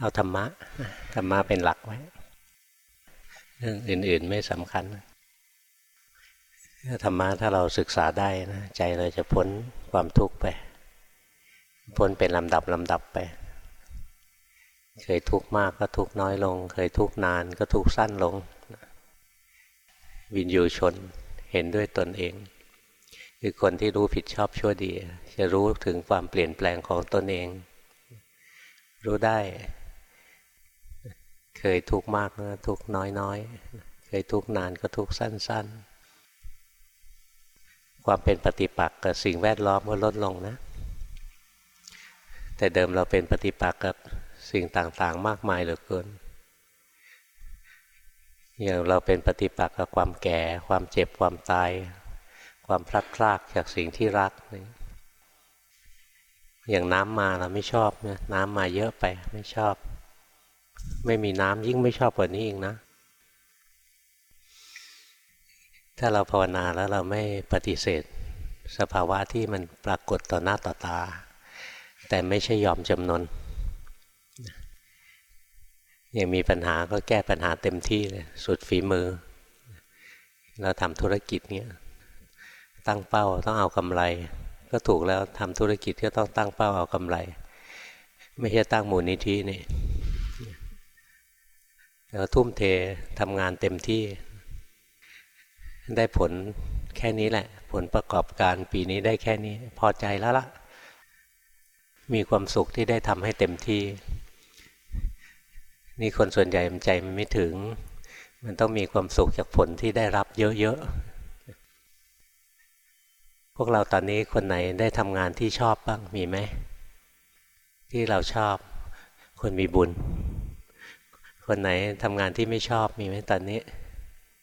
เอาธรรมะธรรมะเป็นหลักไว้ เรื่องอื่น ๆ ไม่สำคัญธรรมะถ้าเราศึกษาได้นะใจเราจะพ้นความทุกข์ไป พ้นเป็นลำดับลำดับไป เคยทุกข์มากก็ทุกข์น้อยลง เคยทุกข์นานก็ทุกข์สั้นลง วินยูชนเห็นด้วยตนเอง คือคนที่รู้ผิดชอบชั่วดี จะรู้ถึงความเปลี่ยนแปลงของตนเอง รู้ได้ เคยทุกข์มากก็ทุกข์น้อยๆ เคยทุกข์นานก็ทุกข์สั้น ๆ ความเป็นปฏิปักษ์กับสิ่งแวดล้อมก็ลดลงนะ แต่เดิมเราเป็นปฏิปักษ์กับสิ่งต่างๆ มากมายเหลือเกิน อย่างเราเป็นปฏิปักษ์กับความแก่ ความเจ็บความตาย ความพลัดพรากจากสิ่งที่รักอย่างน้ำมาเราไม่ชอบนะน้ำมาเยอะไปไม่ชอบ ไม่มีน้ำยิ่งไม่ชอบกว่านี้อีกนะ ถ้าเราภาวนาแล้วเราไม่ปฏิเสธ สภาวะที่มันปรากฏต่อหน้าต่อตา แต่ไม่ใช่ยอมจำนนยังมีปัญหาก็แก้ปัญหาเต็มที่เลยสุดฝีมือ เราทำธุรกิจเนี่ยตั้งเป้าต้องเอากำไร ก็ถูกแล้วทำธุรกิจก็ต้องตั้งเป้าเอากำไร ไม่ใช่ตั้งมูลนิธินี่ เราทุ่มเททำงานเต็มที่ ได้ผลแค่นี้แหละ ผลประกอบการปีนี้ได้แค่นี้ พอใจแล้วละมีความสุขที่ได้ทำให้เต็มที่ นี่คนส่วนใหญ่มันใจมันไม่ถึง มันต้องมีความสุขจากผลที่ได้รับเยอะๆ พวกเราตอนนี้คนไหนได้ทำงานที่ชอบบ้างมีไหม ที่เราชอบคนมีบุญ คนไหนทำงานที่ไม่ชอบมีไหมตอนนี้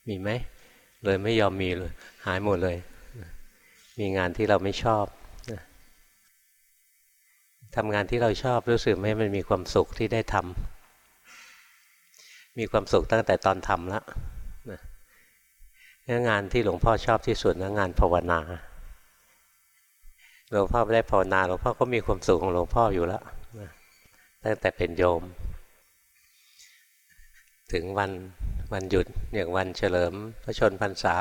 มีไหมเลยไม่ยอมมีเลยหายหมดเลย มีงานที่เราไม่ชอบทำงานที่เราชอบรู้สึกไหมมันมีความสุขที่ได้ทำมีความสุขตั้งแต่ตอนทำแล้วงานที่หลวงพ่อชอบที่สุดนะงานภาวนาหลวงพ่อไได้ภาวนาหลวงพ่อก็มีความสุขของหลวงพ่ออยู่แล้วตั้งแต่เป็นโยม ถึงวันวันหยุดอย่างวันเฉลิมพระชนพรรษา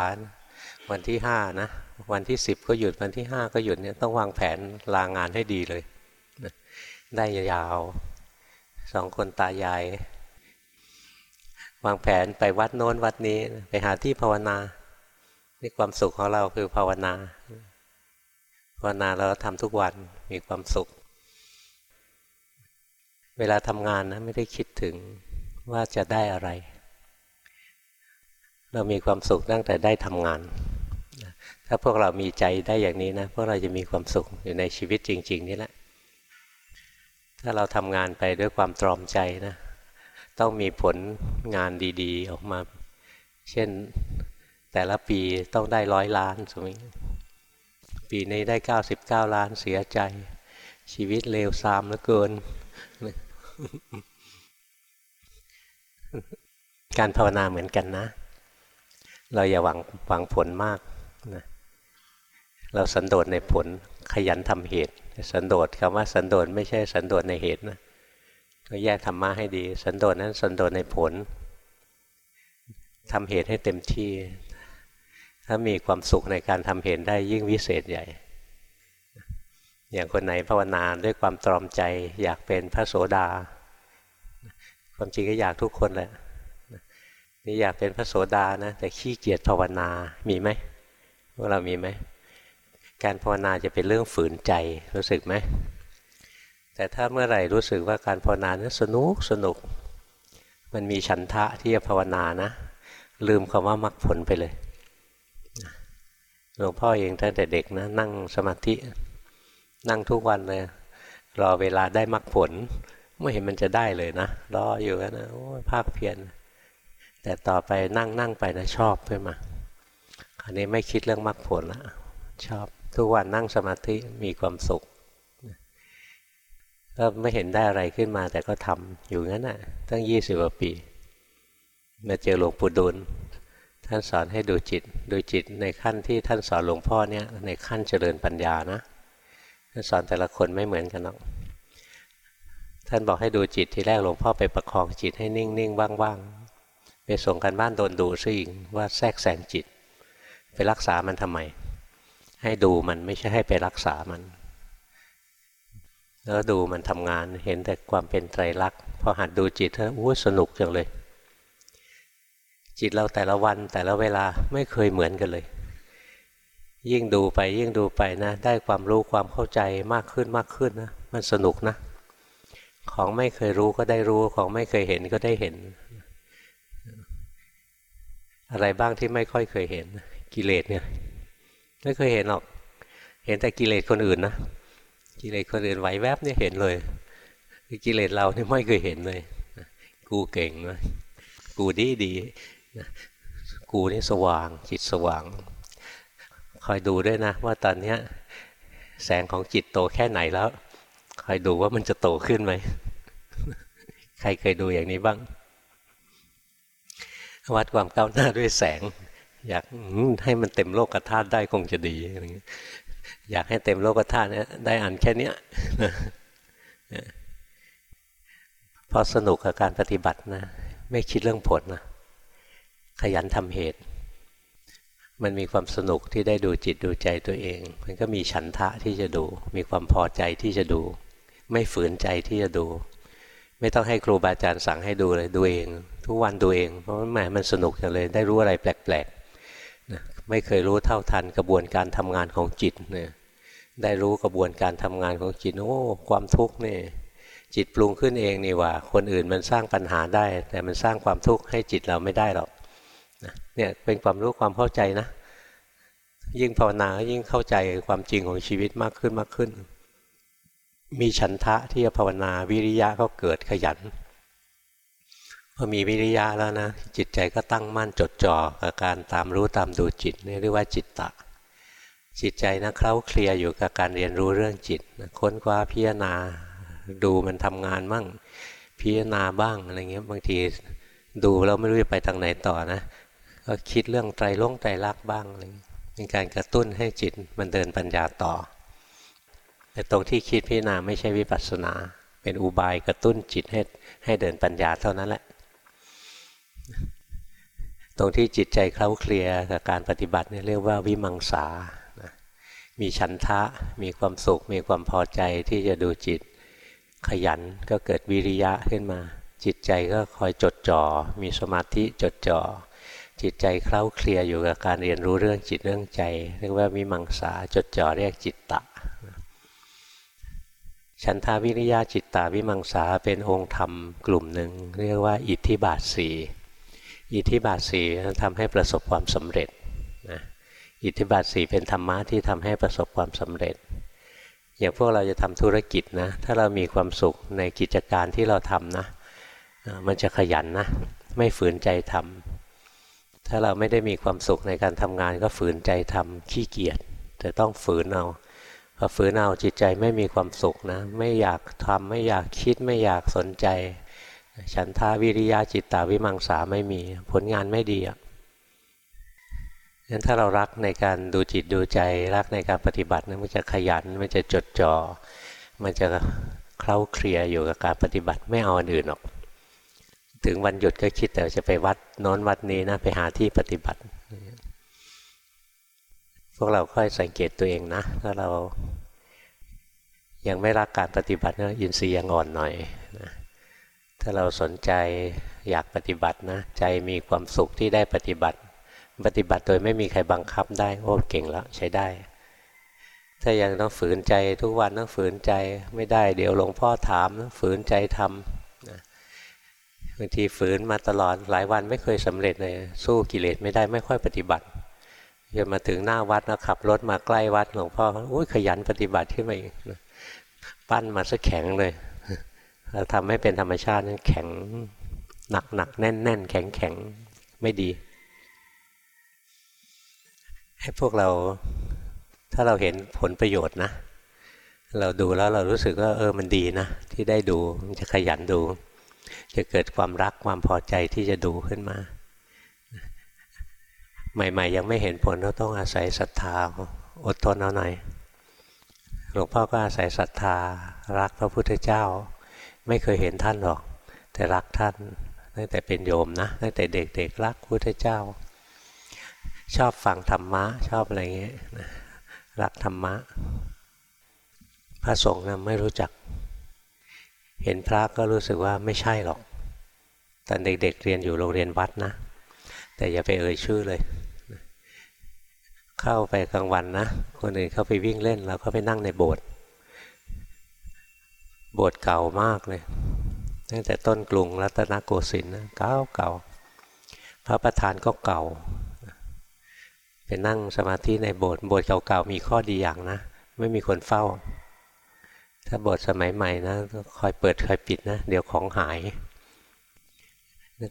วันที่ห้านะวันที่สิบก็หยุดวันที่ห้าก็หยุดเนี่ยต้องวางแผนลางานให้ดีเลย ได้ยาวสองคนตายายวางแผนไปวัดโน้นวัดนี้ไปหาที่ภาวนานี่ความสุขของเราคือภาวนา ภาวนาเราทำทุกวันมีความสุข เวลาทำงานนะไม่ได้คิดถึง ว่าจะได้อะไร เรามีความสุขตั้งแต่ได้ทำงาน ถ้าพวกเรามีใจได้อย่างนี้นะพวกเราจะมีความสุขอยู่ในชีวิตจริง ๆ นี่แหละ ถ้าเราทำงานไปด้วยความตรอมใจนะต้องมีผลงานดี ๆ ออกมา เช่นแต่ละปีต้องได้ร้อยล้านสมมติปีนี้ได้เก้าสิบเก้าล้านเสียใจ ชีวิตเลวทรามเหลือเกิน การภาวนาเหมือนกันนะ เราอย่าหวังหวังผลมากนะเราสันโดษในผลขยันทำเหตุ สันโดษคำว่าสันโดษไม่ใช่สันโดษในเหตุนะก็แยกธรรมะให้ดี สันโดษนั้นสันโดษในผลทำเหตุให้เต็มที่ ถ้ามีความสุขในการทำเหตุได้ยิ่งวิเศษใหญ่ อย่างคนไหนภาวนาด้วยความตรอมใจอยากเป็นพระโสดา ความจริงก็อยากทุกคนแหละนี่อยากเป็นพระโสดานะ แต่ขี้เกียจภาวนามีไหมพวกเรามีไหมการภาวนาจะเป็นเรื่องฝืนใจรู้สึกไหมแต่ถ้าเมื่อไหร่รู้สึกว่าการภาวนานั้นสนุกสนุก มันมีฉันทะที่จะภาวนานะ ลืมคำว่ามรรคผลไปเลยหลวงพ่อเองตั้งแต่เด็กนะนั่งสมาธิ นั่งทุกวันเลยรอเวลาได้มรรคผล ไม่เห็นมันจะได้เลยนะรออยู่นะโอ้ภาคเพียรแต่ต่อไปนั่งนั่งไปนะชอบขึ้นมาคราวนี้ไม่คิดเรื่องมรรคผลละชอบทุกวันนั่งสมาธิมีความสุขก็ไม่เห็นได้อะไรขึ้นมา แต่ก็ทำอยู่งั้นน่ะ ตั้งยี่สิบกว่าปีมาเจอหลวงปู่ดูลท่านสอนให้ดูจิต ดูจิตในขั้นที่ท่านสอนหลวงพ่อเนี่ยในขั้นเจริญปัญญานะท่านสอนแต่ละคนไม่เหมือนกันหรอก ท่านบอกให้ดูจิตทีแรกหลวงพ่อไปประคองจิตให้นิ่งๆว่างๆไปส่งกันบ้านโดนดูซะอีกว่าแทรกแซงจิต ไปรักษามันทำไม ให้ดูมันไม่ใช่ให้ไปรักษามัน แล้วดูมันทำงานเห็นแต่ความเป็นไตรลักษณ์พอหัดดูจิตแล้วอู้สนุกจังเลย จิตเราแต่ละวันแต่ละเวลาไม่เคยเหมือนกันเลย ยิ่งดูไปยิ่งดูไปนะ ได้ความรู้ความเข้าใจมากขึ้นมากขึ้นนะมันสนุกนะ ของไม่เคยรู้ก็ได้รู้ ของไม่เคยเห็นก็ได้เห็น อะไรบ้างที่ไม่ค่อยเคยเห็น กิเลสเนี่ย ไม่เคยเห็นหรอก เห็นแต่กิเลสคนอื่นนะกิเลสคนอื่นไหวแวบเนี่ยเห็นเลยกิเลสเราเนี่ยไม่เคยเห็นเลย กูเก่งนะกูดีดีกูนี่สว่างจิตสว่าง คอยดูด้วยนะ ว่าตอนนี้แสงของจิตโตแค่ไหนแล้ว คอยดูว่ามันจะโตขึ้นไหม ใครเคยดูอย่างนี้บ้าง วัดความก้าวหน้าด้วยแสง อยากให้มันเต็มโลกธาตุได้คงจะดีอยากให้เต็มโลกธาตุเนี่ยได้อันแค่นี้พอสนุกกับการปฏิบัตินะ ไม่คิดเรื่องผลนะขยันทำเหตุ มันมีความสนุกที่ได้ดูจิตดูใจตัวเอง มันก็มีฉันทะที่จะดู มีความพอใจที่จะดู ไม่ฝืนใจที่จะดู ไม่ต้องให้ครูบาอาจารย์สั่งให้ดูเลยดูเอง ทุกวันดูเอง เพราะว่าแหมมันสนุกจังเลยได้รู้อะไรแปลกๆนะไม่เคยรู้เท่าทันกระบวนการทำงานของจิตเนี่ยได้รู้กระบวนการทำงานของจิตโอ้ความทุกข์นี่จิตปรุงขึ้นเองนี่ว่า คนอื่นมันสร้างปัญหาได้ แต่มันสร้างความทุกข์ให้จิตเราไม่ได้หรอกเนี่ยเป็นความรู้ความเข้าใจนะ ยิ่งภาวนายิ่งเข้าใจความจริงของชีวิตมากขึ้นมากขึ้น มีฉันทะที่จะภาวนาวิริยะก็เกิดขยันพอมีวิริยะแล้วนะจิตใจก็ตั้งมั่นจดจ่อกับการตามรู้ตามดูจิตนี่เรียกว่าจิตตะ จิตใจนะเคล้าเคลียอยู่กับการเรียนรู้เรื่องจิตค้นคว้าพิจารณาดูมันทำงานมั่งพิจารณาบ้างอะไรเงี้ยบางทีดูแล้วไม่รู้จะไปทางไหนต่อนะ ก็คิดเรื่องไตรลงไตรลักษณ์บ้างอะไรเป็นการกระตุ้นให้จิตมันเดินปัญญาต่อ แต่ตรงที่คิดพิจารณาไม่ใช่วิปัสสนา เป็นอุบายกระตุ้นจิตให้ให้เดินปัญญาเท่านั้นแหละ ตรงที่จิตใจเคล้าเคลียกับการปฏิบัติเนี่ยเรียกว่าวิมังสามีชันทะ มีความสุข มีความพอใจที่จะดูจิต ขยันก็เกิดวิริยะขึ้นมา จิตใจก็คอยจดจ่อ มีสมาธิจดจ่อ จิตใจเคล้าเคลียอยู่กับการเรียนรู้เรื่องจิตเรื่องใจ เรียกว่าวิมังสาจดจ่อเรียกจิตตะ ฉันทาวิริยะจิตตาวิมังสาเป็นองค์ธรรมกลุ่มหนึ่ง เรียกว่าอิทธิบาทสีอิทธิบาทสีทำให้ประสบความสำเร็จนะอิทธิบาทสีเป็นธรรมะที่ทำให้ประสบความสำเร็จ อย่างพวกเราจะทำธุรกิจนะ ถ้าเรามีความสุขในกิจการที่เราทำนะ มันจะขยันนะ ไม่ฝืนใจทำถ้าเราไม่ได้มีความสุขในการทำงานก็ฝืนใจทำขี้เกียจแต่ต้องฝืนเอา พอฝืนเอาจิตใจไม่มีความสุขนะ ไม่อยากทำไม่อยากคิดไม่อยากสนใจ ฉันทาวิริยะจิตตาวิมังสาไม่มีผลงานไม่ดีอะงั้นถ้าเรารักในการดูจิตดูใจรักในการปฏิบัตินะมันจะขยันมันจะจดจอ่อมันจะเคล้าเคลียอยู่กับการปฏิบัติไม่เอาอันอื่นหรอก ถึงวันหยุดก็คิดแต่จะไปวัดนอนวัดนี้นะไปหาที่ปฏิบัติ พวกเราค่อยสังเกตตัวเองนะถ้าเรา ยังไม่รักการปฏิบัตินะยินทรีย์ยังอ่อนหน่อยนะถ้าเราสนใจอยากปฏิบัตินะ ใจมีความสุขที่ได้ปฏิบัติ ปฏิบัติโดยไม่มีใครบังคับได้โอ้เก่งแล้วใช้ได้ ถ้ายังต้องฝืนใจทุกวันต้องฝืนใจไม่ได้ เดี๋ยวหลวงพ่อถามฝืนใจทำนะบางทีฝืนมาตลอดหลายวันไม่เคยสำเร็จเลยสู้กิเลสไม่ได้ไม่ค่อยปฏิบัติจนมาถึงหน้าวัดนะขับรถมาใกล้วัดหลวงพ่ออุ้ยขยันปฏิบัติขึ้นมาอีก ปั้นมาซะแข็งเลยเราทำให้เป็นธรรมชาตินั้นแข็งหนักหนักแน่นแน่นแข็งแข็งไม่ดี ให้พวกเราถ้าเราเห็นผลประโยชน์นะ เราดูแล้วเรารู้สึกว่าเออมันดีนะ ที่ได้ดูมันจะขยันดู จะเกิดความรักความพอใจที่จะดูขึ้นมา ใหม่ ๆ ยังไม่เห็นผลก็ต้องอาศัยศรัทธาอดทนเอาหน่อย หลวงพ่อก็อาศัยศรัทธา รักพระพุทธเจ้า ไม่เคยเห็นท่านหรอก แต่รักท่านตั้งแต่เป็นโยมนะตั้งแต่เด็กๆรักพุทธเจ้า ชอบฟังธรรมะชอบอะไรเงี้ยรักธรรมะ พระสงฆ์นะไม่รู้จัก เห็นพระก็รู้สึกว่าไม่ใช่หรอกตอนเด็กๆเรียนอยู่โรงเรียนวัดนะ แต่อย่าไปเอ่ยชื่อเลย เข้าไปกลางวันนะ คนอื่นเข้าไปวิ่งเล่นเราก็ไปนั่งในโบสถ์โบสถ์เก่ามากเลย ตั้งแต่ต้นกรุงรัตนโกสินทร์เก่าเก่า พระประธานก็เก่าไปนั่งสมาธิในโบสถ์โบสถ์เก่าๆมีข้อดีอย่างนะ ไม่มีคนเฝ้า ถ้าโบสถ์สมัยใหม่นะคอยเปิดคอยปิดนะ เดี๋ยวของหาย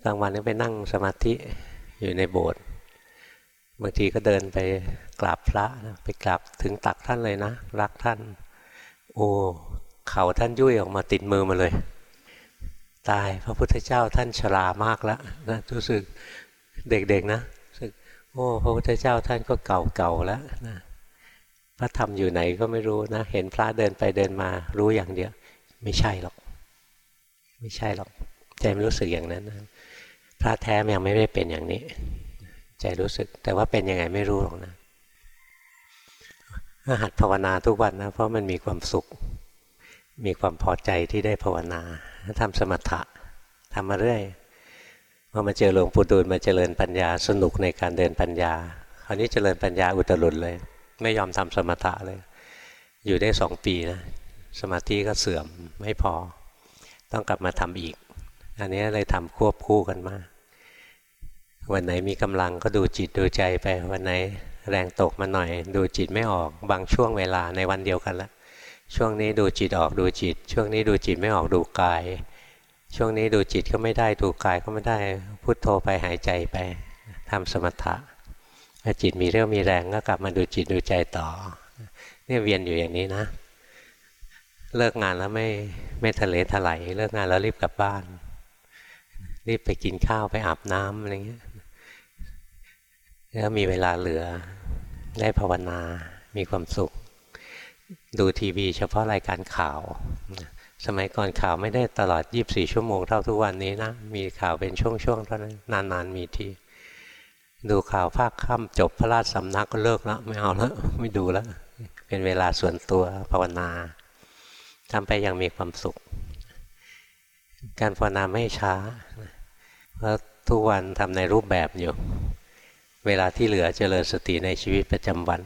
กลางวันก็ไปนั่งสมาธิอยู่ในโบสถ์ บางทีก็เดินไปกราบพระนะไปกราบถึงตักท่านเลยนะ รักท่าน โอ้เข่าท่านยุ่ยออกมาติดมือมาเลย ตายพระพุทธเจ้าท่านชรามากแล้วนะรู้สึกเด็กๆนะรู้สึกโอ้พระพุทธเจ้าท่านก็เก่าๆแล้วนะพระธรรมอยู่ไหนก็ไม่รู้นะ เห็นพระเดินไปเดินมารู้อย่างเดียว ไม่ใช่หรอก ไม่ใช่หรอก ใจไม่รู้สึกอย่างนั้นนะพระแท้ยังไม่ได้เป็นอย่างนี้ ใจรู้สึก แต่ว่าเป็นยังไงไม่รู้หรอกนะหัดภาวนาทุกวันนะ เพราะมันมีความสุข มีความพอใจที่ได้ภาวนาทำสมถะทำมาเรื่อยพอมาเจอหลวงปู่ดูลมาเจริญปัญญาสนุกในการเดินปัญญา คราวนี้เจริญปัญญาอุตรุดเลย ไม่ยอมทำสมถะเลย อยู่ได้สองปีนะสมาธิก็เสื่อมไม่พอ ต้องกลับมาทำอีก อันนี้เลยทำควบคู่กันมา วันไหนมีกำลังก็ดูจิตดูใจไป วันไหนแรงตกมาหน่อย ดูจิตไม่ออกบางช่วงเวลาในวันเดียวกันละ ช่วงนี้ดูจิตออกดูจิต ช่วงนี้ดูจิตไม่ออกดูกาย ช่วงนี้ดูจิตก็ไม่ได้ดูกายก็ไม่ได้พุโทโธไปหายใจไปทำสมถะพอจิตมีเรี่ยวมีแรงก็กลับมาดูจิตดูใจต่อ เนี่ยเวียนอยู่อย่างนี้นะ เลิกงานแล้วไม่ไม่ทะเลถลายเลิกงานแล้วรีบกลับบ้าน รีบไปกินข้าวไปอาบน้ำอะไรเงี้ย แล้วมีเวลาเหลือได้ภาวนา มีความสุข ดูทีวีเฉพาะรายการข่าว สมัยก่อนข่าวไม่ได้ตลอด 24 ชั่วโมงเท่าทุกวันนี้นะ มีข่าวเป็นช่วงๆเท่านั้น นานๆมีทีดูข่าวภาคค่ำจบพระราชสำนักก็เลิกแล้วไม่เอาแล้วไม่ดูแล้ว เป็นเวลาส่วนตัวภาวนาทำไปอย่างมีความสุข การภาวนาไม่ช้า เพราะทุกวันทำในรูปแบบอยู่ เวลาที่เหลือเจริญสติในชีวิตประจำวัน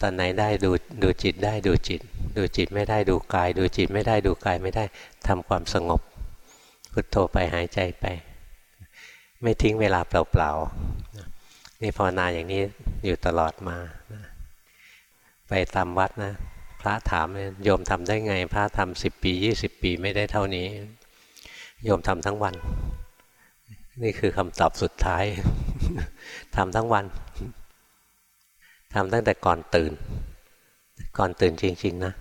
ตอนไหนได้ดูดูจิตได้ดูจิต ดูจิตไม่ได้ดูกาย ดูจิตไม่ได้ดูกายไม่ได้ทำความสงบพุทโธไปหายใจไป ไม่ทิ้งเวลาเปล่าๆนี่ภาวนาอย่างนี้อยู่ตลอดมา ไปตามวัดนะ พระถามโยมทำได้ไง พระทำสิบปียี่สิบปีไม่ได้เท่านี้ โยมทำทั้งวัน นี่คือคำตอบสุดท้าย ทำทั้งวันทำตั้งแต่ก่อนตื่น ก่อนตื่นจริง ๆ นะ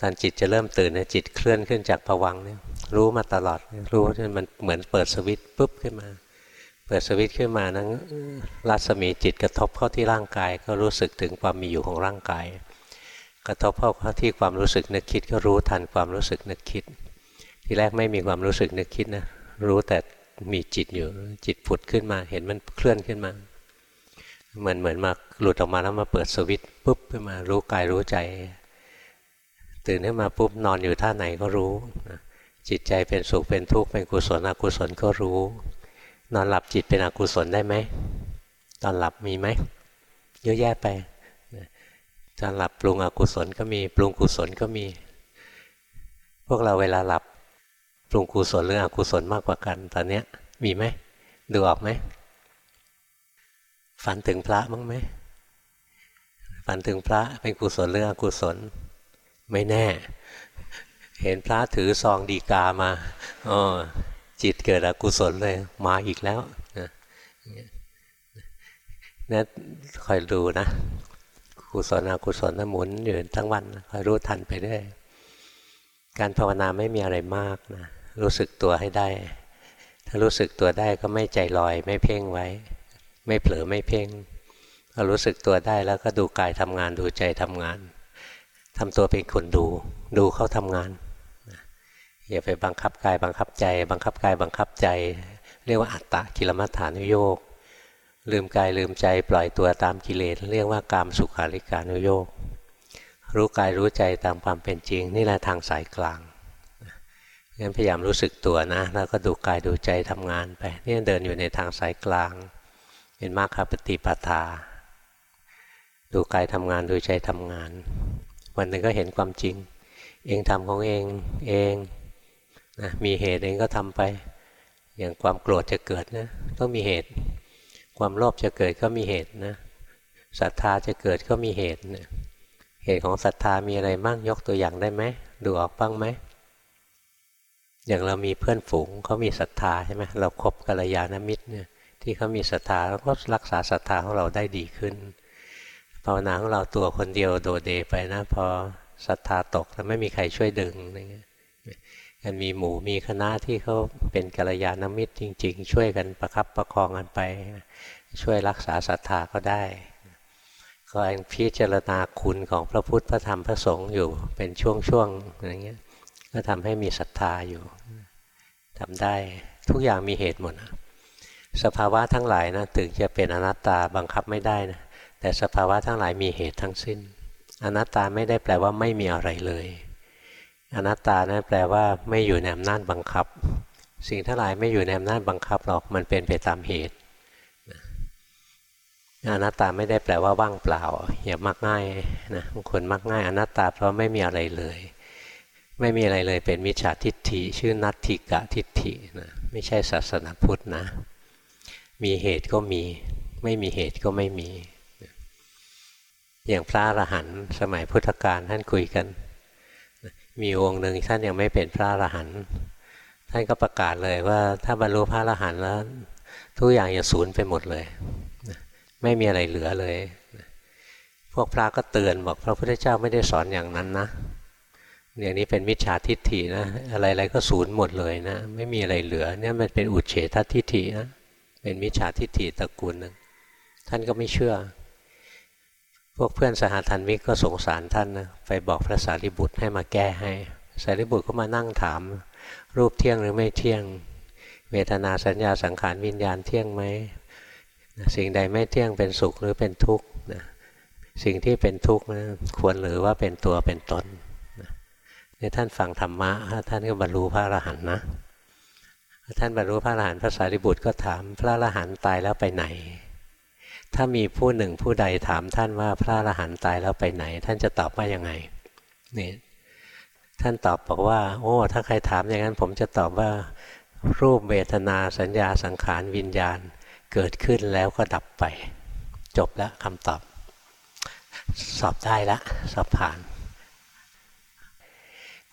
ตอนจิตจะเริ่มตื่นเนี่ยจิตเคลื่อนขึ้นจากผวังเนี่ยรู้มาตลอด รู้ว่ามันเหมือนเปิดสวิตช์ปุ๊บขึ้นมา เปิดสวิตช์ขึ้นมานั้นรัศมีจิตกระทบเข้าที่ร่างกาย ก็รู้สึกถึงความมีอยู่ของร่างกาย กระทบเข้าที่ความรู้สึกนึกคิด ก็รู้ทันความรู้สึกนึกคิด ทีแรกไม่มีความรู้สึกนึกคิดนะ รู้แต่ มีจิตอยู่จิตผุดขึ้นมา เห็นมันเคลื่อนขึ้นมา เหมือนเหมือนมาหลุดออกมาแล้วมาเปิดสวิตปุ๊บขึ้นมารู้กายรู้ใจ ตื่นขึ้นมาปุ๊บนอนอยู่ท่าไหนก็รู้ จิตใจเป็นสุขเป็นทุกข์เป็นกุศลอกุศลก็รู้ นอนหลับจิตเป็นอกุศลได้ไหมตอนหลับมีไหมเยอะแยะไปตอนหลับปรุงอกุศลก็มีปรุงกุศลก็มี พวกเราเวลาหลับ รุงกุศลหรืออกุศลมากกว่ากัน ตอนนี้มีไหมดูออกไหมฝันถึงพระมั้งไหมฝันถึงพระเป็นกุศลหรืออกุศล ไม่แน่ เห็นพระถือซองดีกามาอ๋อจิตเกิดอกุศลเลย มาอีกแล้วนะนี่คอยดูนะกุศลอกุศลนะหมุนอยู่ทั้งวันคอยรู้ทันไปเรื่อยการภาวนาไม่มีอะไรมากนะ รู้สึกตัวให้ได้ ถ้ารู้สึกตัวได้ก็ไม่ใจลอยไม่เพ่งไว้ ไม่เผลอไม่เพ่งพอรู้สึกตัวได้แล้วก็ดูกายทำงานดูใจทำงานทำตัวเป็นคนดู ดูเขาทำงานอย่าไปบังคับกายบังคับใจ บังคับกายบังคับใจ เรียกว่าอัตตะกิลมัฏฐานุโยกลืมกายลืมใจปล่อยตัวตามกิเลสเรียกว่ากามสุขาริการุโยกรู้กายรู้ใจตามความเป็นจริง นี่แหละทางสายกลาง งั้นพยายามรู้สึกตัวนะ แล้วก็ดูกายดูใจทำงานไปนี่เดินอยู่ในทางสายกลาง เป็นมรรคปฏิปทา ดูกายทำงานดูใจทำงาน วันหนึ่งก็เห็นความจริง เองทำของเองเองนะมีเหตุเองก็ทำไป อย่างความโกรธจะเกิดนะต้องมีเหตุ ความโลภจะเกิดก็มีเหตุนะศรัทธาจะเกิดก็มีเหตุนะเหตุของศรัทธามีอะไรบ้างยกตัวอย่างได้ไหมดูออกบ้างไหม อย่างเรามีเพื่อนฝูงเขามีศรัทธาใช่ไหมเราครบกัลยาณมิตรเนี่ยที่เขามีศรัทธาเราก็รักษาศรัทธาของเราได้ดีขึ้นภาวนาของเราตัวคนเดียวโดดเดไปนะพอศรัทธาตกแล้วไม่มีใครช่วยดึงอะไรเงี้ยกันมีหมู่มีคณะที่เขาเป็นกัลยาณมิตรจริง ๆ ช่วยกันประคับประคองกันไป ช่วยรักษาศรัทธาก็ได้ก็พิจารณาคุณของพระพุทธพระธรรมพระสงฆ์อยู่เป็นช่วงๆอะไรเงี้ย ก็ทำให้มีศรัทธาอยู่ทำได้ทุกอย่างมีเหตุหมดนะสภาวะทั้งหลายนะถึงจะเป็นอนัตตาบังคับไม่ได้นะแต่สภาวะทั้งหลายมีเหตุทั้งสิ้น อนัตตาไม่ได้แปลว่าไม่มีอะไรเลย อนัตตานะั้นแปลว่าไม่อยู่ในอำนาจบังคับ สิ่งทั้งหลายไม่อยู่ในอำนาจบังคับหรอกมันเป็นไปตามเหตุอนัตตาไม่ได้แปลว่าว่างเปล่า อย่ามักง่ายนะบางคนมักง่าย อนัตตาเพราะไม่มีอะไรเลย ไม่มีอะไรเลยเป็นมิจฉาทิฏฐิ ชื่อนัตถิกะทิฏฐินะไม่ใช่ศาสนาพุทธนะ มีเหตุก็มี ไม่มีเหตุก็ไม่มี อย่างพระอรหันต์สมัยพุทธกาลท่านคุยกัน มีองค์หนึ่งท่านยังไม่เป็นพระอรหันต์ท่านก็ประกาศเลยว่าถ้าบรรลุพระอรหันต์แล้ว ทุกอย่างจะสูญไปหมดเลย ไม่มีอะไรเหลือเลย พวกพระก็เตือนบอกพระพุทธเจ้าไม่ได้สอนอย่างนั้นนะ อย่างนี้เป็นมิจฉาทิฏฐินะอะไรๆก็สูญหมดเลยนะ ไม่มีอะไรเหลือเนี่ยมันเป็นอุเฉททิฏฐินะเป็นมิจฉาทิฏฐิตระกูลนึงท่านก็ไม่เชื่อ พวกเพื่อนสหธรรมิกก็สงสารท่านนะไปบอกพระสารีบุตรให้มาแก้ให้สารีบุตรก็มานั่งถาม รูปเที่ยงหรือไม่เที่ยง เวทนาสัญญาสังขารวิญญาณเที่ยงไหมสิ่งใดไม่เที่ยงเป็นสุขหรือเป็นทุกข์นะสิ่งที่เป็นทุกข์นะควรหรือว่าเป็นตัวเป็นตน นะนี่ท่านฟังธรรมะท่านก็บรรลุพระอรหันต์นะท่านบรรลุพระอรหันต์พระสารีบุตรก็ถามพระอรหันต์ตายแล้วไปไหน ถ้ามีผู้หนึ่งผู้ใดถามท่านว่าพระอรหันต์ตายแล้วไปไหน ท่านจะตอบว่ายังไงนี่ท่านตอบบอกว่า โอ้ ถ้าใครถามอย่างนั้นผมจะตอบว่า รูปเวทนาสัญญาสังขารวิญญาณเกิดขึ้นแล้วก็ดับไป จบแล้วคำตอบ สอบได้ล้วสอบผ่าน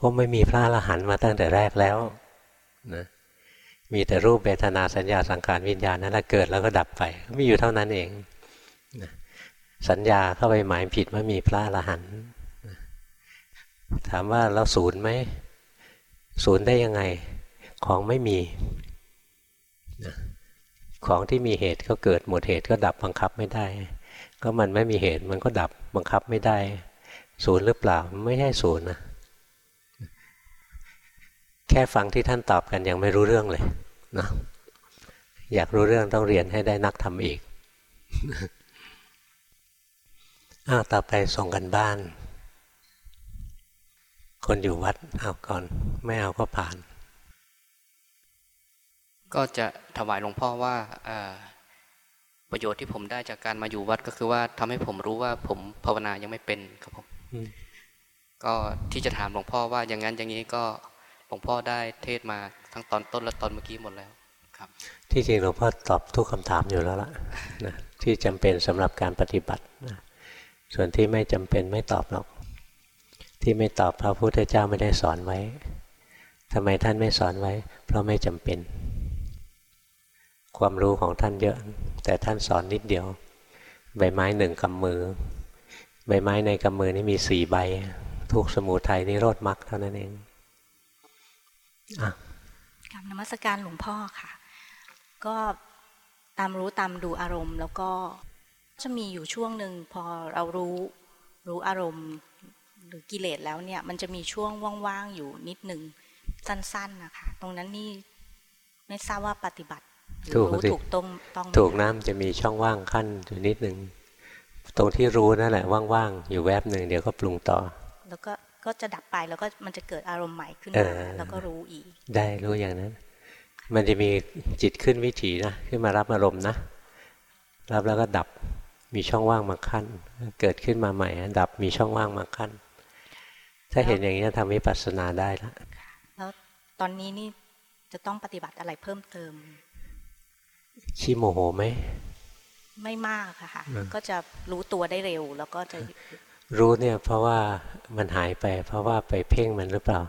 ก็ไม่มีพระอรหันต์มาตั้งแต่แรกแล้วนะมีแต่รูปเบทนาสัญญาสังขารวิญญาณนั่นแหละเกิดแล้วก็ดับไปมีอยู่เท่านั้นเองนะสัญญาเข้าไปหมายผิดว่ามีพระอรหันต์ถามว่าเราศูนย์ไหมศูนย์ได้ยังไง ของไม่มีนะของที่มีเหตุก็เกิดหมดเหตุก็ดับบังคับไม่ได้ ก็มันไม่มีเหตุมันก็ดับบังคับไม่ได้ ศูนย์หรือเปล่าไม่ใช่ศูนย์นะ แค่ฟังที่ท่านตอบกันยังไม่รู้เรื่องเลยนะอยากรู้เรื่องต้องเรียนให้ได้นักทำอีกอ้าวต่อไปส่งกันบ้าน คนอยู่วัดเอาก่อน ไม่เอาก็ผ่าน ก็จะถวายหลวงพ่อว่าประโยชน์ที่ผมได้จากการมาอยู่วัดก็คือว่าทำให้ผมรู้ว่าผมภาวนายังไม่เป็นครับผมก็ที่จะถามหลวงพ่อว่าอย่างนั้นอย่างนี้ก็ห ลวงพ่อได้เทศมาทั้งตอนต้นและตอนเมื่อกี้หมดแล้วครับ ที่จริงหลวงพ่อตอบทุกคำถามอยู่แล้วล่ะนะที่จำเป็นสำหรับการปฏิบัตินะส่วนที่ไม่จำเป็นไม่ตอบหรอก ที่ไม่ตอบพระพุทธเจ้าไม่ได้สอนไว้ทำไมท่านไม่สอนไว้ เพราะไม่จำเป็น ความรู้ของท่านเยอะ แต่ท่านสอนนิดเดียว ใบไม้หนึ่งกำมือ ใบไม้ในกำมือนี่มีสี่ใบ ทุกสมุทัยนี่โรดมักเท่านั้นเองอะ กรรมนมัสการหลวงพ่อค่ะ ก็ตามรู้ตามดูอารมณ์ แล้วก็จะมีอยู่ช่วงหนึ่งพอเรารู้รู้อารมณ์หรือกิเลสแล้วเนี่ย มันจะมีช่วงว่างๆอยู่นิดหนึ่งสั้นๆนะคะ ตรงนั้นนี่ไม่ทราบว่าปฏิบัติหรือถูกรู้สิถูกต้องต้องไหมถูกน้ำจะมีช่องว่างขั้นอยู่นิดหนึ่งตรงที่รู้นั่นแหละว่างๆอยู่แวบหนึ่งเดี๋ยวก็ปรุงต่อ แล้วก็ ก็จะดับไปแล้วก็มันจะเกิดอารมณ์ใหม่ขึ้นเอมาอแล้วก็รู้อีก ได้รู้อย่างนั้น มันจะมีจิตขึ้นวิถีนะขึ้นมารับอารมณ์นะ รับแล้วก็ดับมีช่องว่างมาขั้น เกิดขึ้นมาใหม่ดับมีช่องว่างมาขั้น ถ้าเห็นอย่างนี้ทำวิปัสสนาได้ละแล้วตอนนี้นี่จะต้องปฏิบัติอะไรเพิ่มเติมขี้โมโหไหมไม่มากอะค่ะอืมก็จะรู้ตัวได้เร็ว แล้วก็จะ รู้เนี่ยเพราะว่ามันหายไป เพราะว่าไปเพ่งมันหรือเปล่า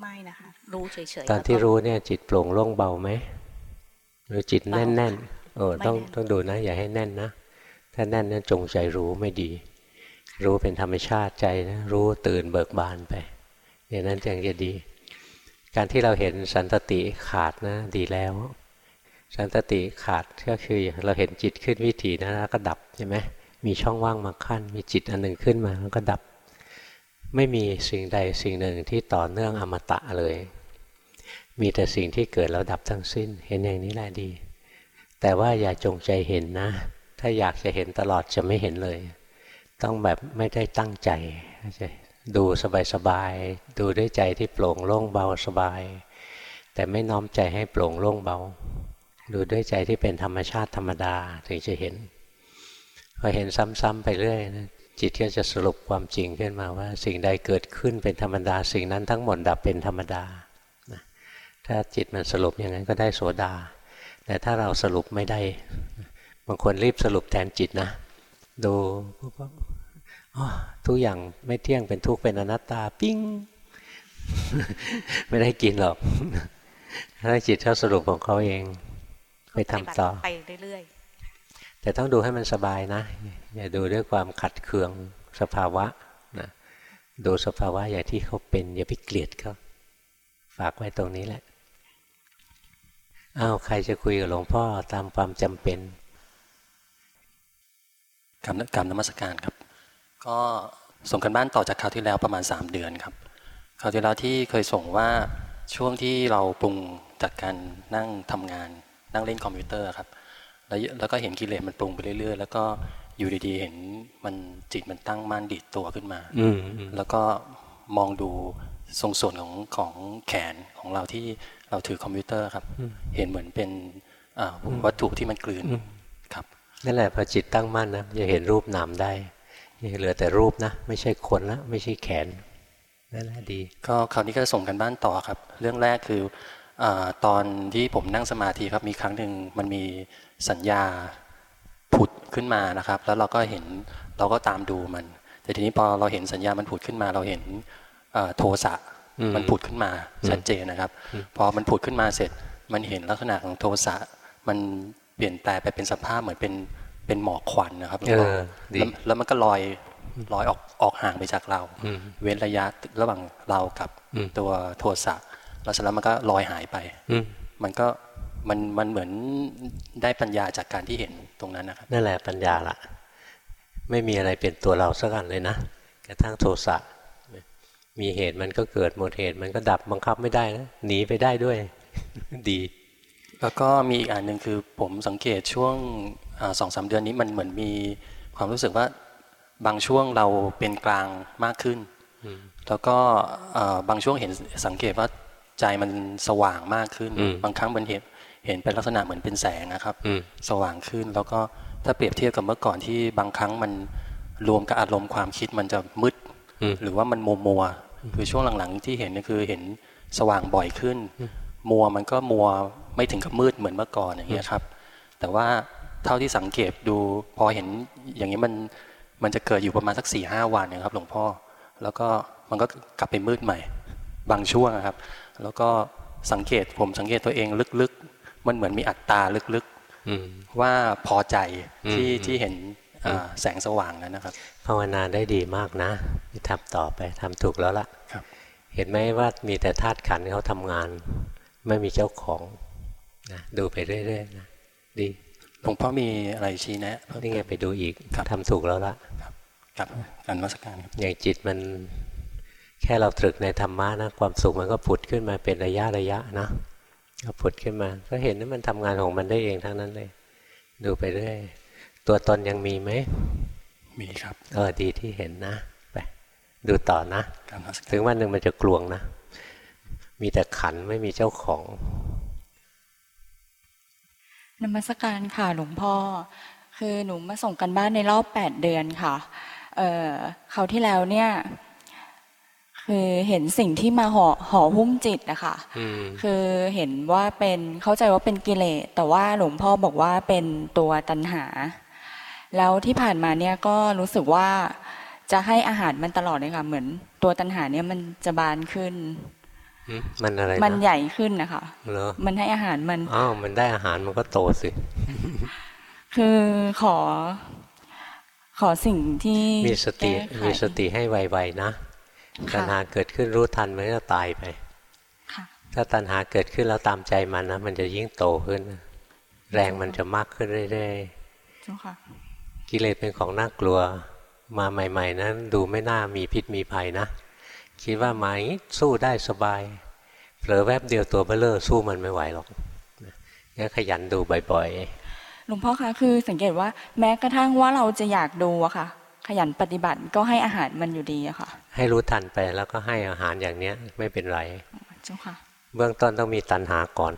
ไม่นะคะรู้เฉยๆตอนที่แล้วก็รู้เนี่ยจิตโปร่งโล่งเบาไหมหรือจิตเบาแน่นค่ะๆเออไม่ต้องแน่นต้องดูนะ อย่าให้แน่นนะถ้าแน่นนั้นจงใจรู้ไม่ดี รู้เป็นธรรมชาติใจนะรู้ตื่นเบิกบานไปอย่างนั้นจึงจะดี การที่เราเห็นสันตติขาดนะดีแล้ว สันตติขาดก็คือเราเห็นจิตขึ้นวิถีนะแล้วก็ดับใช่ไหม มีช่องว่างมาขั้น มีจิตอันหนึ่งขึ้นมาแล้วก็ดับ ไม่มีสิ่งใดสิ่งหนึ่งที่ต่อเนื่องอมตะเลย มีแต่สิ่งที่เกิดแล้วดับทั้งสิ้น เห็นอย่างนี้แหละดี แต่ว่าอย่าจงใจเห็นนะ ถ้าอยากจะเห็นตลอดจะไม่เห็นเลย ต้องแบบไม่ได้ตั้งใจเข้าใจดูสบายๆ ดูด้วยใจที่โปร่งโล่งเบาสบาย แต่ไม่น้อมใจให้โปร่งโล่งเบา ดูด้วยใจที่เป็นธรรมชาติธรรมดาถึงจะเห็น พอเห็นซ้ำๆไปเรื่อยนะจิตก็จะสรุปความจริงขึ้นมาว่า สิ่งใดเกิดขึ้นเป็นธรรมดา สิ่งนั้นทั้งหมดดับเป็นธรรมดา ถ้าจิตมันสรุปอย่างนั้นก็ได้โสดา แต่ถ้าเราสรุปไม่ได้ บางคนรีบสรุปแทนจิตนะ ดูทุกอย่างไม่เที่ยงเป็นทุกข์เป็นอนัตตาปิ้ง ไม่ได้กินหรอกถ้าจิตเขาสรุปของเขาเอง ไปทำต่อไปเรื่อย แต่ต้องดูให้มันสบายนะ อย่าดูด้วยความขัดเคืองสภาวะนะดูสภาวะอย่างที่เขาเป็น อย่าไปเกลียดเขาฝากไว้ตรงนี้แหละอ้าวใครจะคุยกับหลวงพ่อตามความจำเป็นกรรมกรรมนมัสการครับ ก็ส่งกันบ้านต่อจากคราวที่แล้วประมาณ 3 เดือนครับคราวที่แล้วที่เคยส่งว่าช่วงที่เราปรุงจากการนั่งทำงาน นั่งเล่นคอมพิวเตอร์ครับ แล้วแล้วก็เห็นกิเลสมันปรุงไปเรื่อยๆ แล้วก็อยู่ดีๆ เห็นมันจิตมันตั้งมั่นดีดตัวขึ้นมา อืมอืมแล้วก็มองดูทรงส่วนของของแขนของเราที่เราถือคอมพิวเตอร์ครับ เห็นเหมือนเป็นอ่าวัตถุที่มันกลืนครับนั่นแหละพอจิตตั้งมั่นนะจะเห็นรูปนามได้เหลือแต่รูปนะ ไม่ใช่คนละไม่ใช่แขนนั่นแหละดี ก็คราวนี้ก็ส่งกันบ้านต่อครับ เรื่องแรกคืออาตอนที่ผมนั่งสมาธิครับมีครั้งหนึ่งมันมี สัญญาผุดขึ้นมานะครับ แล้วเราก็เห็นเราก็ตามดูมัน แต่ทีนี้พอเราเห็นสัญญามันผุดขึ้นมา เราเห็นเอ่อโทสะอืมมันผุดขึ้นมาชัดเจนนะครับ พอมันผุดขึ้นมาเสร็จมันเห็นลักษณะของโทสะมันเปลี่ยนแปลงไปเป็นสภาพเหมือนเป็นเป็นหมอกควันนะครับหลวงพ่อเออดีแล้วแล้วมันก็ลอยลอยออกออกห่างไปจากเราอืมเว้นระยะระหว่างเรากับอืมตัวโทสะแล้วเสร็จแล้วมันก็ลอยหายไปอืมมันก็ มันมันเหมือนได้ปัญญาจากการที่เห็นตรงนั้นนะครับนั่นแหละปัญญาละไม่มีอะไรเป็นตัวเราสักอันเลยนะกระทั่งโทสะมีเหตุมันก็เกิดหมดเหตุมันก็ดับบังคับไม่ได้นะหนีไปได้ด้วยดี แล้วก็มีอีกอันหนึ่งคือผมสังเกตช่วงสองสามเดือนนี้มันเหมือนมีความรู้สึกว่าบางช่วงเราเป็นกลางมากขึ้นอืมแล้วก็เอ่อบางช่วงเห็นสังเกตว่าใจมันสว่างมากขึ้นอืมบางครั้งมันเห็น เห็นเป็นลักษณะเหมือนเป็นแสงนะครับอืมสว่างขึ้นแล้วก็ถ้าเปรียบเทียบกับเมื่อก่อนที่บางครั้งมันรวมกับอารมณ์ความคิดมันจะมืดอืมหรือว่ามันมัวมัวๆคือช่วงหลังๆที่เห็นก็คือเห็นสว่างบ่อยขึ้น มัวมันก็มัวไม่ถึงกับมืดเหมือนเมื่อก่อนอย่างเงี้ยครับ แต่ว่าเท่าที่สังเกตดูพอเห็นอย่างนี้มันมันจะเกิดอยู่ประมาณสักสี่ห้าวันนะครับ หลวงพ่อ แล้วก็มันก็กลับไปมืดใหม่ บางช่วงอะครับ แล้วก็สังเกตผมสังเกตตัวเองลึกๆ มันเหมือนมีอัตตาลึกอืมๆว่าพอใจที่อืมที่เห็นอ่าแสงสว่างนั้นนะครับ ภาวนาได้ดีมากนะทำต่อไปทำถูกแล้วล่ะครับเห็นไหมว่ามีแต่ธาตุขันธ์เขาทำงาน ไม่มีเจ้าของนะดูไปเรื่อยๆนะดีหลวงพ่อมีอะไรชี้แนะเพิ่มนี่ไงเติมไปดูอีกครับทำถูกแล้วล่ะกับการนมัสการครับอย่างจิตมันแค่เราตรึกในธรรมะนะความสุขมันก็ผุดขึ้นมาเป็นระยะระยะนะ ก็ผุดขึ้นมา ก็เห็นว่ามันทำงานของมันได้เองทั้งนั้นเลย ดูไปเรื่อยตัวตนยังมีไหม มีครับเออดีที่เห็นนะไปดูต่อนะการนมัสการถึงวันหนึ่งมันจะกลวงนะ มีแต่ขันไม่มีเจ้าของนมัสการค่ะหลวงพ่อ คือหนูมาส่งกันบ้านในรอบแปดเดือนค่ะ เอ่อเขาวที่แล้วเนี่ย คือเห็นสิ่งที่มาห่อห่อหุ้มจิตนะคะอืมคือเห็นว่าเป็นเข้าใจว่าเป็นกิเลสแต่ว่าหลวงพ่อบอกว่าเป็นตัวตัณหา แล้วที่ผ่านมาเนี่ยก็รู้สึกว่าจะให้อาหารมันตลอดเลยค่ะเหมือนตัวตัณหาเนี่ยมันจะบานขึ้นอืมมันอะไรมันนะใหญ่ขึ้นนะคะเหรอมันให้อาหารมันอ้าวมันได้อาหารมันก็โตสิคือขอ ขอสิ่งที่มีสติแก้ไขมีสติให้ไวๆนะค่ะ ตัณหาเกิดขึ้นรู้ทันมันก็ตายไปค่ะถ้าตัณหาเกิดขึ้นแล้วตามใจมันนะมันจะยิ่งโตขึ้น แรงมันจะมากขึ้นเรื่อยเจ้าค่ะๆกิเลสเป็นของน่ากลัวมาใหม่ ๆ นั้น ดูไม่น่ามีพิษมีภัยนะคิดว่าไหมสู้ได้สบายเผลอแวบเดียวตัวเบลเลอร์สู้มันไม่ไหวหรอกงั้นขยันดูบ่อยหลวงพ่อคะคือสังเกตว่าแม้กระทั่งว่าเราจะอยากดูอะค่ะ ขยันปฏิบัติก็ให้อาหารมันอยู่ดีอะค่ะๆให้รู้ทันไปแล้วก็ให้อาหารอย่างเนี้ยไม่เป็นไรเจ้าค่ะ เบื้องต้นต้องมีตัณหาก่อน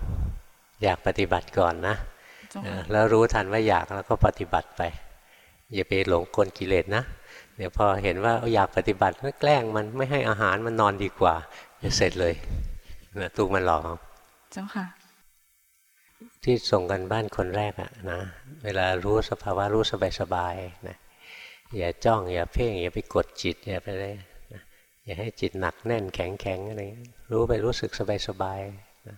อยากปฏิบัติก่อนนะเจ้าเอค่ะอแล้วรู้ทันว่าอยากแล้วก็ปฏิบัติไป อย่าไปหลงกลกิเลสนะเดี๋ยวพอเห็นว่าอยากปฏิบัติก็แกล้งมันไม่ให้อาหารมันนอนดีกว่าจะเสร็จเลยนะตูกมันหลอกเอาเจ้าค่ะ ที่ส่งกันบ้านคนแรกอะนะ เวลารู้สภาวะรู้สบายๆนะ อย่าจ้อง อย่าเพ่ง อย่าไปกดจิต อย่าไปเลยอย่าให้จิตหนักแน่นแข็งแข็งอะไรเงี้รู้ไปรู้สึกสบายๆนะ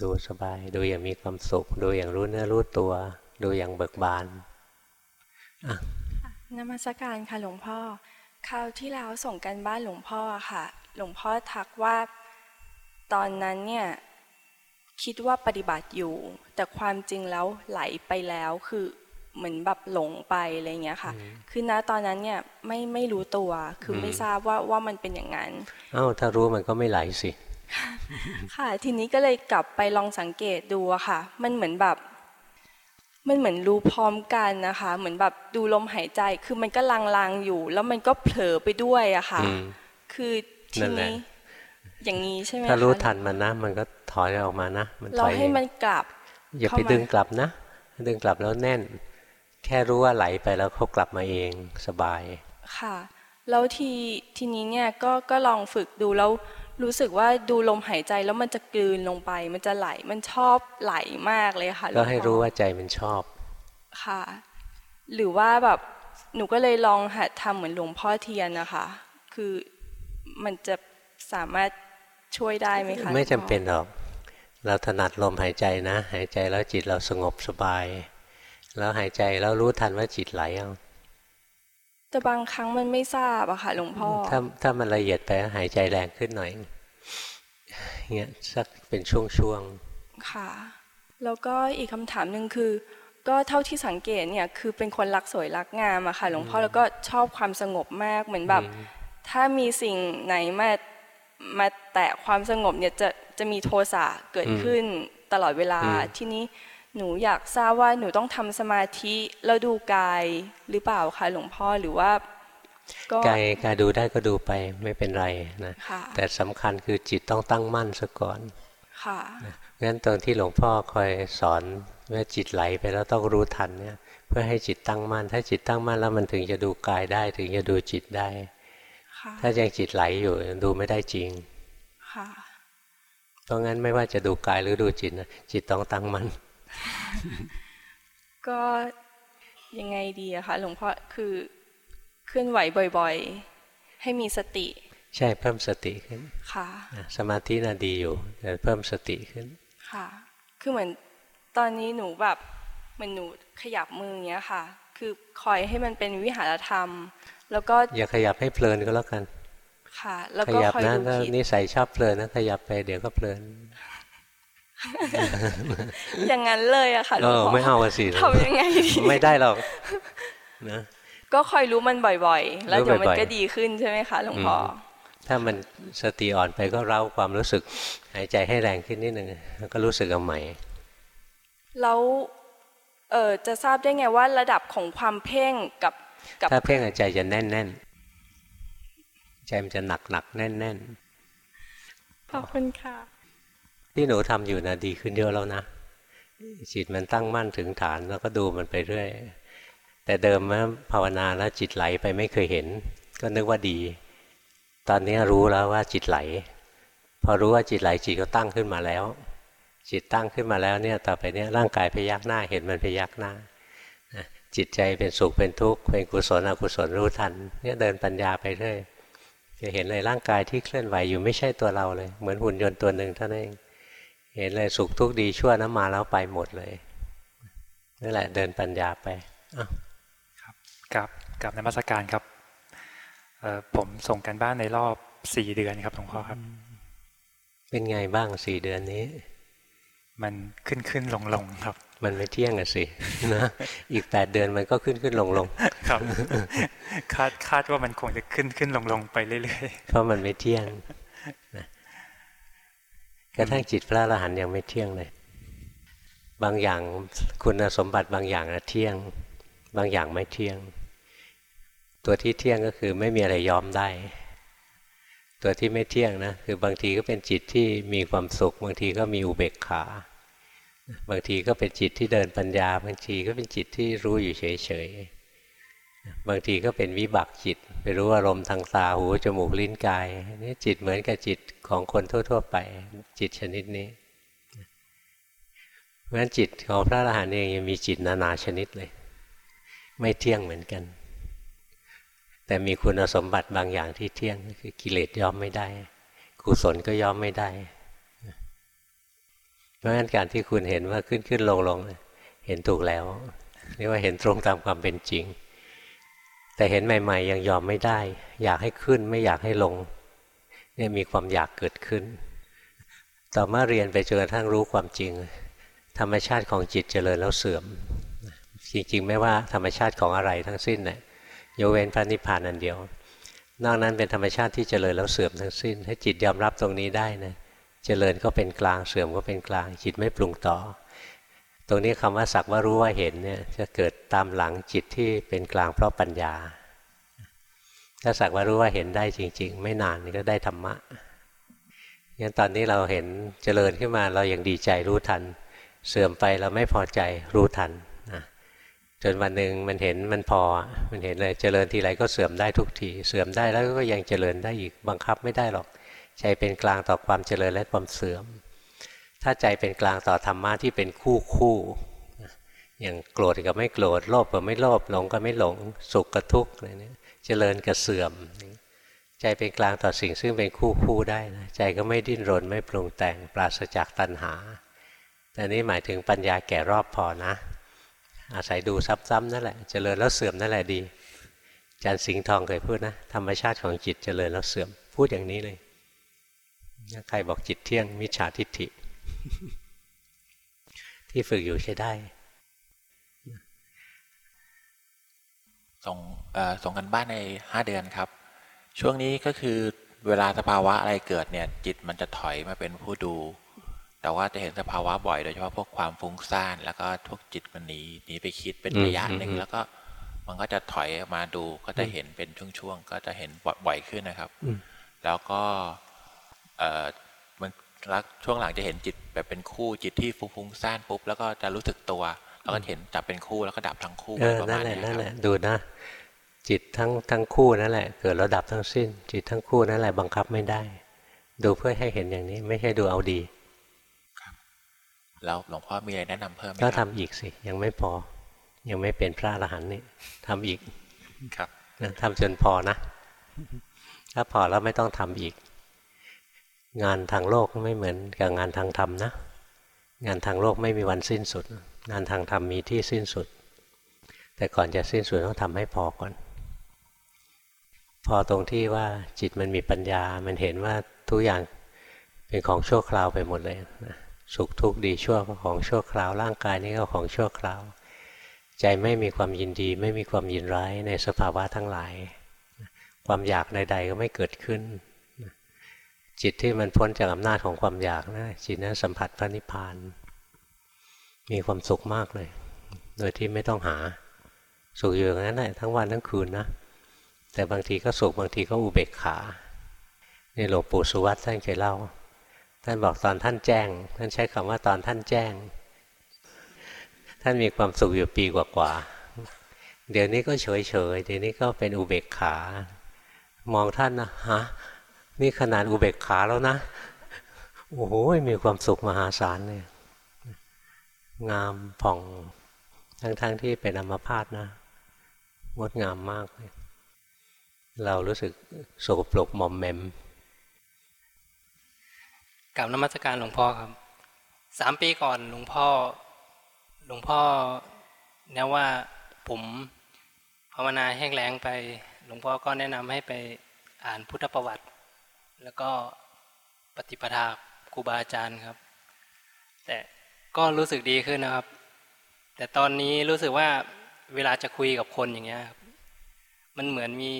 ดูสบายดูอย่างมีความสุข ดูอย่างรู้เนื้อรู้ตัว ดูอย่างเบิกบานนมัสการค่ะหลวงพ่อคราวที่แล้วส่งกันบ้านหลวงพ่อค่ะ หลวงพ่อทักว่าตอนนั้นเนี่ยคิดว่าปฏิบัติอยู่ แต่ความจริงแล้วไหลไปแล้วคือ เหมือนแบบหลงไปอะไรเงี้ยค่ะ คือณตอนนั้นเนี่ยไม่ไม่รู้ตัว คือไม่อืมทราบว่าว่ามันเป็นอย่างนั้นเอ้าถ้ารู้มันก็ไม่ไหลสิ ค่ะ ทีนี้ก็เลยกลับไปลองสังเกตดูอะค่ะ มันเหมือนแบบ มันเหมือนรู้พร้อมกันนะคะ เหมือนแบบดูลมหายใจ คือมันก็ลางๆอยู่ แล้วมันก็เผลอไปด้วยอะค่ะอืมคือทีนั่นแหละนี้อย่างนี้ใช่ไหมถ้ารู้คะทันมันนะ มันก็ถอยออกมานะ มันถเราอยให้เองมันกลับ อย่าไปเข้ามาดึงกลับนะ ดึงกลับแล้วแน่น แค่รู้ว่าไหลไปแล้วเขากลับมาเองสบาย ค่ะ แล้วทีทีนี้เนี่ยก็ก็ลองฝึกดูแล้วรู้สึกว่าดูลมหายใจแล้วมันจะกลืนลงไป มันจะไหลมันชอบไหลมากเลยค่ะก็ให้ลวงพ่อรู้ว่าใจมันชอบ ค่ะ หรือว่าแบบหนูก็เลยลองหัดทำเหมือนหลวงพ่อเทียนนะคะ คือมันจะสามารถช่วยได้ไหมคะไม่หลวงจำพ่อเป็นหรอกเราถนัดลมหายใจนะ หายใจแล้วจิตเราสงบสบาย แล้วหายใจแล้วรู้ทันว่าจิตไหลเอาแต่บางครั้งมันไม่ทราบอะค่ะหลวงพ่อถ้าถ้ามันละเอียดไปหายใจแรงขึ้นหน่อยเงี้ยสักเป็นช่วงค่ะ แล้วก็อีกคำถามหนึ่งคือ ก็เท่าที่สังเกตเนี่ยคือเป็นคนรักสวยรักงามอะค่ะหลวงพ่อแล้วก็ชอบความสงบมากเหมือนแบบ ถ้ามีสิ่งไหนมามาแตะความสงบเนี่ยจะจะมีโทสะเกิดขึ้นตลอดเวลาทีนี้ หนูอยากทราบว่าหนูต้องทำสมาธิแล้วดูกายหรือเปล่าคะหลวงพ่อหรือว่า ก็ๆกายกายดูได้ก็ดูไปไม่เป็นไรนะค่ะแต่สำคัญคือจิตต้องตั้งมั่นซะก่อนค่ะงั้นตอนที่หลวงพ่อคอยสอนว่าจิตไหลไปแล้วต้องรู้ทันเนี่ยเพื่อให้จิตตั้งมั่น ถ้าจิตตั้งมั่นแล้วมันถึงจะดูกายได้ถึงจะดูจิตได้ค่ะถ้ายังจิตไหลอยู่ดูไม่ได้จริงค่ะเพราะงั้นไม่ว่าจะดูกายหรือดูจิตนะจิตต้องตั้งมั่น ก็ยังไงดีอะคะหลวงพ่อคือเคลื่อนไหวบ่อยๆ ให้มีสติ ใช่เพิ่มสติขึ้นค่ะนะสมาธิน่ะดีอยู่ แต่เพิ่มสติขึ้นค่ะคือเหมือนตอนนี้หนูแบบเหมือนหนูขยับมืออย่างเงี้ยค่ะ คือคอยให้มันเป็นวิหารธรรม แล้วก็อย่าขยับให้เพลินก็แล้วกัน ค่ะ แล้วขก็ยับคอยนะดูถ้าผิดนิสัยชอบเพลินนะขยับไปเดี๋ยวก็เพลิน อย่างนั้นเลยอะค่ะหลเอวงอพ่อไม่เอาอะสิทำยังไงดีไม่ได้หรอกนะก็คอยรู้มันบ่อยๆ แล้วรู้เดี๋ยวมันบ่อยๆก็ดีขึ้นใช่ไหมคะหลวงพ่ออถ้ามันสติอ่อนไปก็เร้าความรู้สึก หายใจให้แรงขึ้นนิดหนึ่งแล้วก็รู้สึกเอาใหม่แล้วเออจะทราบได้ไงว่าระดับของความเพ่งกับกับถ้าเพ่งใจจะแน่นแน่นๆใจมันจะหนักหนักๆแน่นแน่นขอบคุณค่ะๆ ที่หนูทำอยู่นะดีขึ้นเยอะแล้วนะจิตมันตั้งมั่นถึงฐานแล้วก็ดูมันไปเรื่อย แต่เดิมนะภาวนาแล้วจิตไหลไปไม่เคยเห็น ก็นึกว่าดี ตอนนี้รู้แล้วว่าจิตไหล พอรู้ว่าจิตไหลจิตก็ตั้งขึ้นมาแล้ว จิตตั้งขึ้นมาแล้วเนี่ยต่อไปเนี่ยร่างกายพยักหน้าเห็นมันพยักหน้าจิตใจเป็นสุขเป็นทุกข์เป็นกุศลอกุศลรู้ทันเนี่ยเดินปัญญาไปเรื่อยจะเห็นเลยร่างกายที่เคลื่อนไหวอยู่ไม่ใช่ตัวเราเลย เหมือนหุ่นยนต์ตัวหนึ่งเท่านั้นเอง เห็นเลยสุขทุกข์ดีชั่วน้ำมาแล้วไปหมดเลยนั่นแหละเดินปัญญาไปอ้าวกับกับนมัสการครับเอ่อผมส่งกันบ้านในรอบสี่เดือนครับหลวงพ่อครับ เป็นไงบ้างสี่เดือนนี้ มันขึ้นขึ้นลงลงครับ มันไม่เที่ยงอะสินะอีกแปดเดือนมันก็ขึ้นขึ้นลงลงครับ คาดคาดว่ามันคงจะขึ้นขึ้นลงลงไปเรื่อยเพราะมันไม่เที่ยงนะ กระทั่งจิตพระอรหันต์ยังไม่เที่ยงเลย บางอย่างคุณสมบัติบางอย่างนะเที่ยง บางอย่างไม่เที่ยง ตัวที่เที่ยงก็คือไม่มีอะไรยอมได้ ตัวที่ไม่เที่ยงนะคือบางทีก็เป็นจิตที่มีความสุข บางทีก็มีอุเบกขา บางทีก็เป็นจิตที่เดินปัญญา บางทีก็เป็นจิตที่รู้อยู่เฉยๆ บางทีก็เป็นวิบากจิต ไปรู้อารมณ์ทางตาหูจมูกลิ้นกายนี่จิตเหมือนกับจิต ของคนทั่ว ๆ ไปจิตชนิดนี้เพราะฉะนั้นจิตของพระอรหันต์เองยังมีจิตนานาชนิดเลย ไม่เที่ยงเหมือนกัน แต่มีคุณสมบัติบางอย่างที่เที่ยงคือกิเลสยอมไม่ได้กุศลก็ยอมไม่ได้ เพราะฉะนั้นการที่คุณเห็นว่าขึ้นขึ้นลงลงเนี่ยเห็นถูกแล้วเรียกว่าเห็นตรงตามความเป็นจริง แต่เห็นใหม่ ๆ ยังยอมไม่ได้ อยากให้ขึ้นไม่อยากให้ลง เนี่ยมีความอยากเกิดขึ้น ต่อมาเรียนไปจนกระทั่งรู้ความจริง ธรรมชาติของจิตเจริญแล้วเสื่อม จริงๆ ไม่ว่าธรรมชาติของอะไรทั้งสิ้นเนี่ยโยเวนพระนิพพานอันเดียวนอกนั้นเป็นธรรมชาติที่เจริญแล้วเสื่อมทั้งสิ้นให้จิตยอมรับตรงนี้ได้นะเจริญก็เป็นกลางเสื่อมก็เป็นกลาง จิตไม่ปรุงต่อ ตรงนี้คำว่าสักว่ารู้ว่าเห็นเนี่ยจะเกิดตามหลังจิตที่เป็นกลางเพราะปัญญา ถ้าสักว่ารู้ว่าเห็นได้จริง ๆ ไม่นานก็ได้ธรรมะงั้นตอนนี้เราเห็นเจริญขึ้นมาเราอยังดีใจรู้ทัน เสื่อมไปเราไม่พอใจรู้ทันนะจนวันหนึ่งมันเห็นมันพอมันเห็นเลยเจริญทีไรก็เสื่อมได้ทุกที เสื่อมได้แล้วก็ยังเจริญได้อีกบังคับไม่ได้หรอกใจเป็นกลางต่อความเจริญและความเสื่อม ถ้าใจเป็นกลางต่อธรรมะที่เป็นคู่คู่อย่างโกรธกับไม่โกรธโลภกับไม่โลภหลงกับไม่หลงสุขกับทุกข์อะไรเนี่ย เจริญกับเสื่อม ใจเป็นกลางต่อสิ่งซึ่งเป็นคู่คู่ได้นะใจก็ไม่ดิ้นรนไม่ปรุงแต่งปราศจากตัณหาแต่นี้หมายถึงปัญญาแก่รอบพอนะ อาศัยดูซ้ำๆนั่นแหละเจริญแล้วเสื่อมนั่นแหละดีอาจารย์สิงห์ทองเคยพูดนะธรรมชาติของจิตเจริญแล้วเสื่อมพูดอย่างนี้เลยใครบอกจิตเที่ยงมิจฉาทิฏฐิ ที่ฝึกอยู่ใช้ได้ ส่งเอ่อส่งกันบ้านในห้าเดือนครับ ช่วงนี้ก็คือเวลาสภาวะอะไรเกิดเนี่ย จิตมันจะถอยมาเป็นผู้ดู แต่ว่าจะเห็นสภาวะบ่อยโดยเฉพาะพวกความฟุ้งซ่าน แล้วก็ทุกจิตมันหนีหนีไปคิดเป็นอืมระยะหนึ่งอืมแล้วก็มันก็จะถอยออกมาดูก็จะเห็นเป็นช่วงๆก็จะเห็นบ่อยขึ้นนะครับอืมแล้วก็เอ่อมันแล้วช่วงหลังจะเห็นจิตแบบเป็นคู่จิตที่ฟุ้งๆซ่านปุ๊บแล้วก็จะรู้สึกตัว แล้วก็เห็นจับเป็นคู่แล้วก็ดับทั้งคู่เออประนั่มานณแหละเนี้ยนั่นคแหรับละดูนะจิตทั้งทั้งคู่นั่นแหละ เกิดระดับทั้งสิ้น จิตทั้งคู่นั่นแหละบังคับไม่ได้ ดูเพื่อให้เห็นอย่างนี้ ไม่ใช่ดูเอาดีแล้วหลวงพ่อมีอะไรแนะนำเพิ่มไหมก็คทำรับอีกสิยังไม่พอ ยังไม่เป็นพระอรหันต์นี่ทำอีกครับนะทำจนพอนะ ถ้าพอแล้วไม่ต้องทำอีก งานทางโลกไม่เหมือนกับงานทางธรรมนะ งานทางโลกไม่มีวันสิ้นสุด งานทางธรรมมีที่สิ้นสุด แต่ก่อนจะสิ้นสุดต้องทำให้พอก่อน พอตรงที่ว่าจิตมันมีปัญญา มันเห็นว่าทุกอย่างเป็นของชั่วคราวไปหมดเลยนะสุขทุกข์ดีชั่วก็ของชั่วคราว ร่างกายนี้ก็ของชั่วคราว ใจไม่มีความยินดี ไม่มีความยินร้ายในสภาวะทั้งหลาย ความอยากใดๆก็ไม่เกิดขึ้น จิตที่มันพ้นจากอำนาจของความอยากนะจิตนั้นสัมผัสพระนิพพาน มีความสุขมากเลย โดยที่ไม่ต้องหา สุขอยู่อย่างนั้นแหละทั้งวันทั้งคืนนะ แต่บางทีก็สุขบางทีก็อุเบกขานี่หลวงปู่สุวัตท่านเคยเล่า ท่านบอกตอนท่านแจ้ง ท่านใช้คำว่าตอนท่านแจ้ง ท่านมีความสุขอยู่ปีกว่าๆเดี๋ยวนี้ก็เฉยเฉยเดี๋ยวนี้ก็เป็นอุเบกขา มองท่านนะฮะนี่ขนาดอุเบกขาแล้วนะโอ้โหมีความสุขมหาศาลเลย งามผ่องทั้งๆทที่เป็นอัมพาตนะงดงามมากเลยเรารู้สึกโสกปรกหม่อมแมมกับนมัสการหลวงพ่อครับสามปีก่อนหลวงพ่อ หลวงพ่อแนะว่าผมภาวนาแห้งแล้งไป หลวงพ่อก็แนะนำให้ไปอ่านพุทธประวัติ แล้วก็ปฏิปทาครูบาอาจารย์ครับ แต่ ก็รู้สึกดีขึ้นนะครับ แต่ตอนนี้รู้สึกว่าเวลาจะคุยกับคนอย่างเงี้ยครับมันเหมือนมี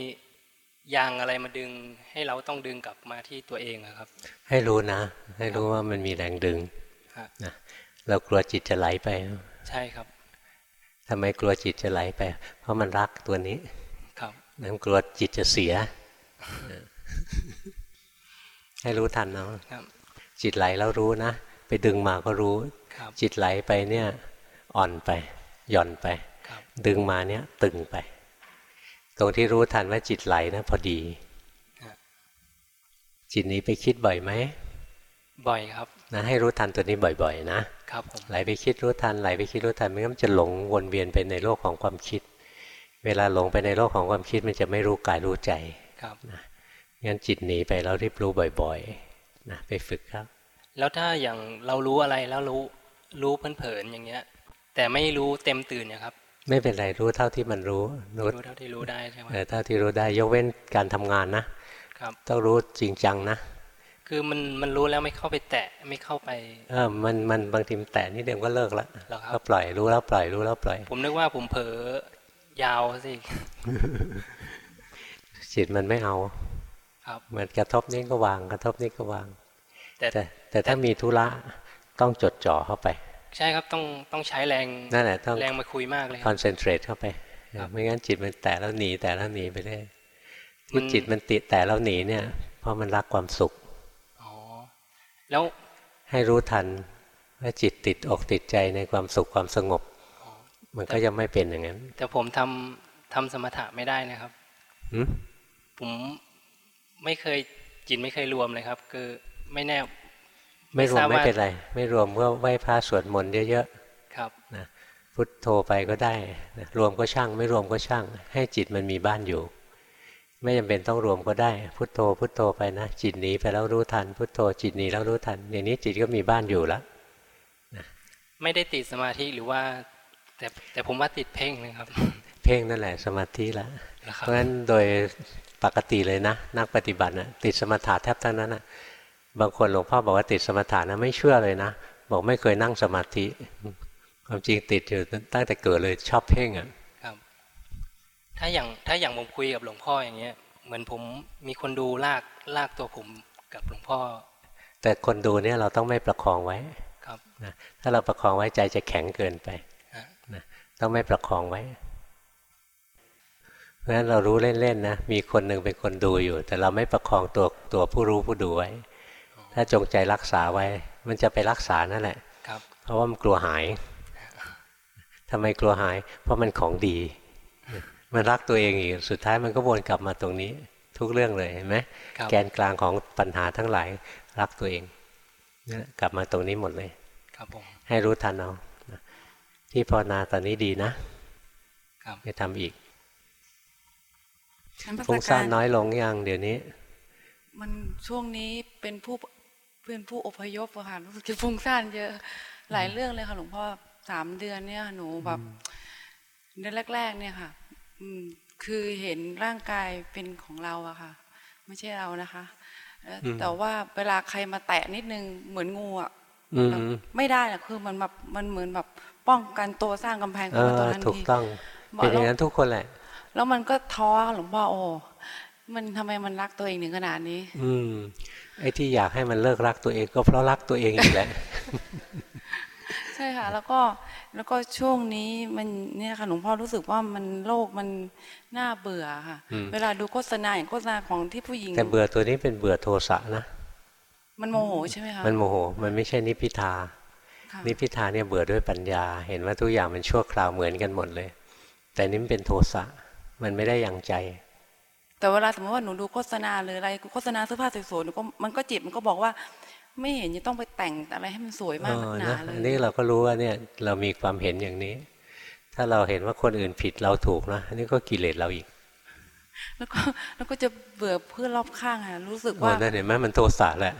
ยางอะไรมาดึง ให้เราต้องดึงกลับมาที่ตัวเองอะครับ ให้รู้นะ ให้รู้ว่ามันมีแรงดึงครับนะเรากลัวจิตจะไหลไป ใช่ครับทำไมกลัวจิตจะไหลไป เพราะมันรักตัวนี้ ครับนั่นกลัวจิตจะเสีย ให้รู้ทันเนาะครับจิตไหลแล้วรู้นะ ไปดึงมาก็รู้ครับจิตไหลไปเนี่ยอ่อนไปหย่อนไปครับดึงมาเนี่ยตึงไป ตรงที่รู้ทันว่าจิตไหลนะพอดีครับจิตนี้ไปคิดบ่อยไหมบ่อยครับนะให้รู้ทันตัวนี้บ่อยๆ นะครับผมไหลไปคิดรู้ทันไหลไปคิดรู้ทันไม่งั้นมันจะหลงวนเวียนไปในโลกของความคิด เวลาหลงไปในโลกของความคิดมันจะไม่รู้กายรู้ใจครับงั้นจิตหนีไปแล้วรีบรู้บ่อยๆนะไปฝึกครับ แล้วถ้าอย่างเรารู้อะไรแล้วรู้รู้เผินๆอย่างเงี้ย แต่ไม่รู้เต็มตื่นเนี่ยครับไม่เป็นไรรู้เท่าที่มันรู้รู้รู้เท่าที่รู้ได้ใช่ไหมเออเท่าที่รู้ได้ยกเว้นการทำงานนะครับต้องรู้จริงจังนะ คือมันมันรู้แล้วไม่เข้าไปแตะไม่เข้าไปเออมันมันบางทีมันแตะนิดเดียวก็เลิกละเหรอครับก็ปล่อยรู้แล้วปล่อยรู้แล้วปล่อย ผมนึกว่าผมเผลอยาวสิจิตมันไม่เอา ครับเหมือนกระทบนี้ก็วาง กระทบนี้ก็วาง แต่ แต่แต่ถ้ามีธุระต้องจดจ่อเข้าไป ใช่ครับต้องต้องใช้แรงนั่นแหละต้องแรงมาคุยมากเลยคคอรับนเซนเทรตเข้าไปครับไม่งั้นจิตมันแตะแล้วหนีแตะแล้วหนีไปเรื่อยมัที่นจิตมันติดแตะแล้วหนีเนี่ย เพราะมันรักความสุขอ๋อแล้วให้รู้ทันว่าจิตติดอกติดใจในความสุขความสงบ มันก็ยังไม่เป็นอย่างนั้น แต่ผมทำทำสมถะไม่ได้นะครับหืมผมไม่เคยจิตไม่เคยรวมเลยครับ คือไม่แน่ ไม่รวทมราบไม่ว่าเป็นไร ไม่รวมก็ไหว้พระสวดมนต์เยอะครับๆนะพุทโธไปก็ได้นะรวมก็ช่าง ไม่รวมก็ช่าง ให้จิตมันมีบ้านอยู่ ไม่จำเป็นต้องรวมก็ได้ พุทโธ พุทโธไปนะ จิตหนีไปแล้วรู้ทัน พุทโธจิตหนีแล้วรู้ทันอย่างนี้จิตก็มีบ้านอยู่แล้วไม่ได้ติดสมาธิหรือว่า แต่แต่ผมว่าติดเพ่งนะครับ เพ่งนั่นแหละสมาธิละนะคเพรับราะฉะนั้นโดยปกติเลยนะ นักปฏิบัตินะติดสมถะแทบทั้งนั้นนะ บางคนหลวงพ่อบอกว่าติดสมถะนะไม่เชื่อเลยนะ บอกไม่เคยนั่งสมาธิ ความจริงติดอยู่ตั้งแต่เกิดเลยชอบเพ่งอะครับถ้าอย่างถ้าอย่างผมคุยกับหลวงพ่ออย่างเงี้ย เหมือนผมมีคนดูลากลากตัวผมกับหลวงพ่อ แต่คนดูเนี่ยเราต้องไม่ประคองไว้ครับนะถ้าเราประคองไว้ใจจะแข็งเกินไปฮะนะต้องไม่ประคองไว้เพราะฉะนั้นเรารู้เล่นๆนะมีคนหนึ่งเป็นคนดูอยู่ แต่เราไม่ประคองตัวตัวผู้รู้ผู้ดูไว้ ถ้าจงใจรักษาไว้ มันจะไปรักษานั่นแหละครับ เพราะว่ามันกลัวหายทำไมกลัวหาย เพราะมันของดี มันรักตัวเองอีกสุดท้ายมันก็วนกลับมาตรงนี้ ทุกเรื่องเลยเห็นไหมครับแกนกลางของปัญหาทั้งหลายรักตัวเองนั่นแหละกลับมาตรงนี้หมดเลยครับผมให้รู้ทันเอานะที่ภาวนาตอนนี้ดีนะครับไปทำอีกนมัสฟุ้งกาซ่านรน้อยลงยังเดี๋ยวนี้ มันช่วงนี้เป็นผู้ เป็นผู้อพยพอะค่ะรู้สึกจะฟุ้งซ่านเยอะหลายเรื่องเลยค่ะ หลวงพ่อสามเดือนเนี่ย หนูแบบเดือนแรก ๆ เนี่ยค่ะ อืมคือเห็นร่างกายเป็นของเราอะค่ะ ไม่ใช่เรานะคะเอ่ออมแต่ว่าเวลาใครมาแตะนิดนึงเหมือนงูอะอืมแบบไม่ได้อะคือมันแบบมันเหมือนแบบป้องกันตัวสร้างกำแพงเอขึ้นมาอตัวทันถูกทีต้องบอกเป็นอย่างแล้วนั้นทุกคนแหละ แล้วมันก็ท้อค่ะหลวงพ่อโอ้ มันทำไมมันรักตัวเองถึงขนาดนี้ อืม ไอ้ที่อยากให้มันเลิกรักตัวเองก็เพราะรักตัวเองอีกแหละใช่ค่ะ แล้วก็แล้วก็ช่วงนี้มันเนี่ยค่ะหลวงพ่อรู้สึกว่ามันโลกมันน่าเบื่อค่ะอืมเวลาดูโฆษณาอย่างโฆษณาของที่ผู้หญิง แต่เบื่อตัวนี้เป็นเบื่อโทสะนะมันโมโหใช่ไหมคะมันโมโห มันไม่ใช่นิพพิทาค่ะนิพพิทาเนี่ยเบื่อด้วยปัญญา เห็นว่าทุกอย่างมันชั่วคราวเหมือนกันหมดเลย แต่นี่มันเป็นโทสะมันไม่ได้ยังใจ แต่เวลาสมมติว่าหนูดูโฆษณาหรืออะไรโฆษณาเสื้อผ้าสวยๆหนูก็มันก็จิตมันก็บอกว่า ไม่เห็นจะต้องไปแต่งอะไรให้มันสวยมากเอนักอหนานะเลอัยนนี้เราก็รู้ว่าเนี่ยเรามีความเห็นอย่างนี้ ถ้าเราเห็นว่าคนอื่นผิดเราถูกนะอันนี้ก็กิเลสเราอีก แล้วก็แล้วก็จะเบื่อเพื่อนรอบข้างค่ะรู้สึกโอ้ว่านั่นเห็นไหมมันโทสะแหละ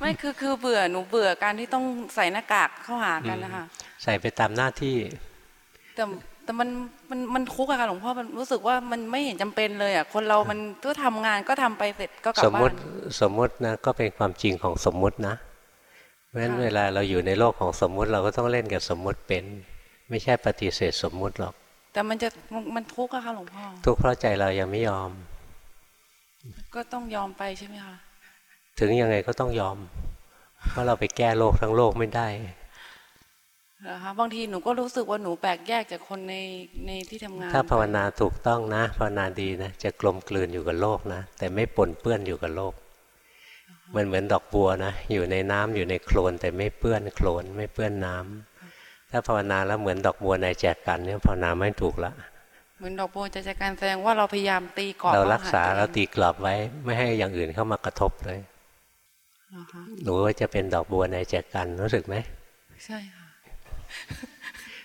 ไม่คือคือเบื่อหนูเบื่อการที่ต้องใส่หน้ากากเข้าหากันนะคะใส่ไปตามหน้าที่ แต่แต่มันมันมันคุกอะค่ะหลวงพ่อมันรู้สึกว่ามันไม่เห็นจำเป็นเลยอะคนเรามันก็ทำงานก็ทำไปเสร็จก็กลัสบมบ้ามุนติสมมุตินะก็เป็นความจริงของสมมุตินะเพราะฉะนั้นค่ะเวลาเราอยู่ในโลกของสมมุติเราก็ต้องเล่นกับสมมุติเป็น ไม่ใช่ปฏิเสธสมมุติหรอก แต่มันจะมันมันทุกข์อะค่ะหลวงพ่อทุกข์เพราะใจเรายังไม่ยอม ก็ต้องยอมไปใช่ไหมคะถึงยังไงก็ต้องยอม เพราะเราไปแก้โลกทั้งโลกไม่ได้ เหรอคะบางทีหนูก็รู้สึกว่าหนูแปลกแยกจากคนในในที่ทำงาน ถ้าภาวนาถูกต้องนะ ภาวนาดีนะจะกลมกลืนอยู่กับโลกนะ แต่ไม่ปนเปื้อนอยู่กับโลก มันเหมือนดอกบัวนะ อยู่ในน้ำอยู่ในโคลนแต่ไม่เปื้อนโคลนไม่เปื้อนน้ำถ้าภาวนาแล้วเหมือนดอกบัวในแจกันเนี่ยภาวนาไม่ถูกละเหมือนดอกโบวจะจัดการแสดงว่าเราพยายามตีกรอบเราว่รักษาหตัวองเราตีกรอบไว้ ไม่ให้อย่างอื่นเข้ามากระทบเลยเหรอคะหนูว่าจะเป็นดอกบัวในแจกันรู้สึกไหมใช่ค่ะ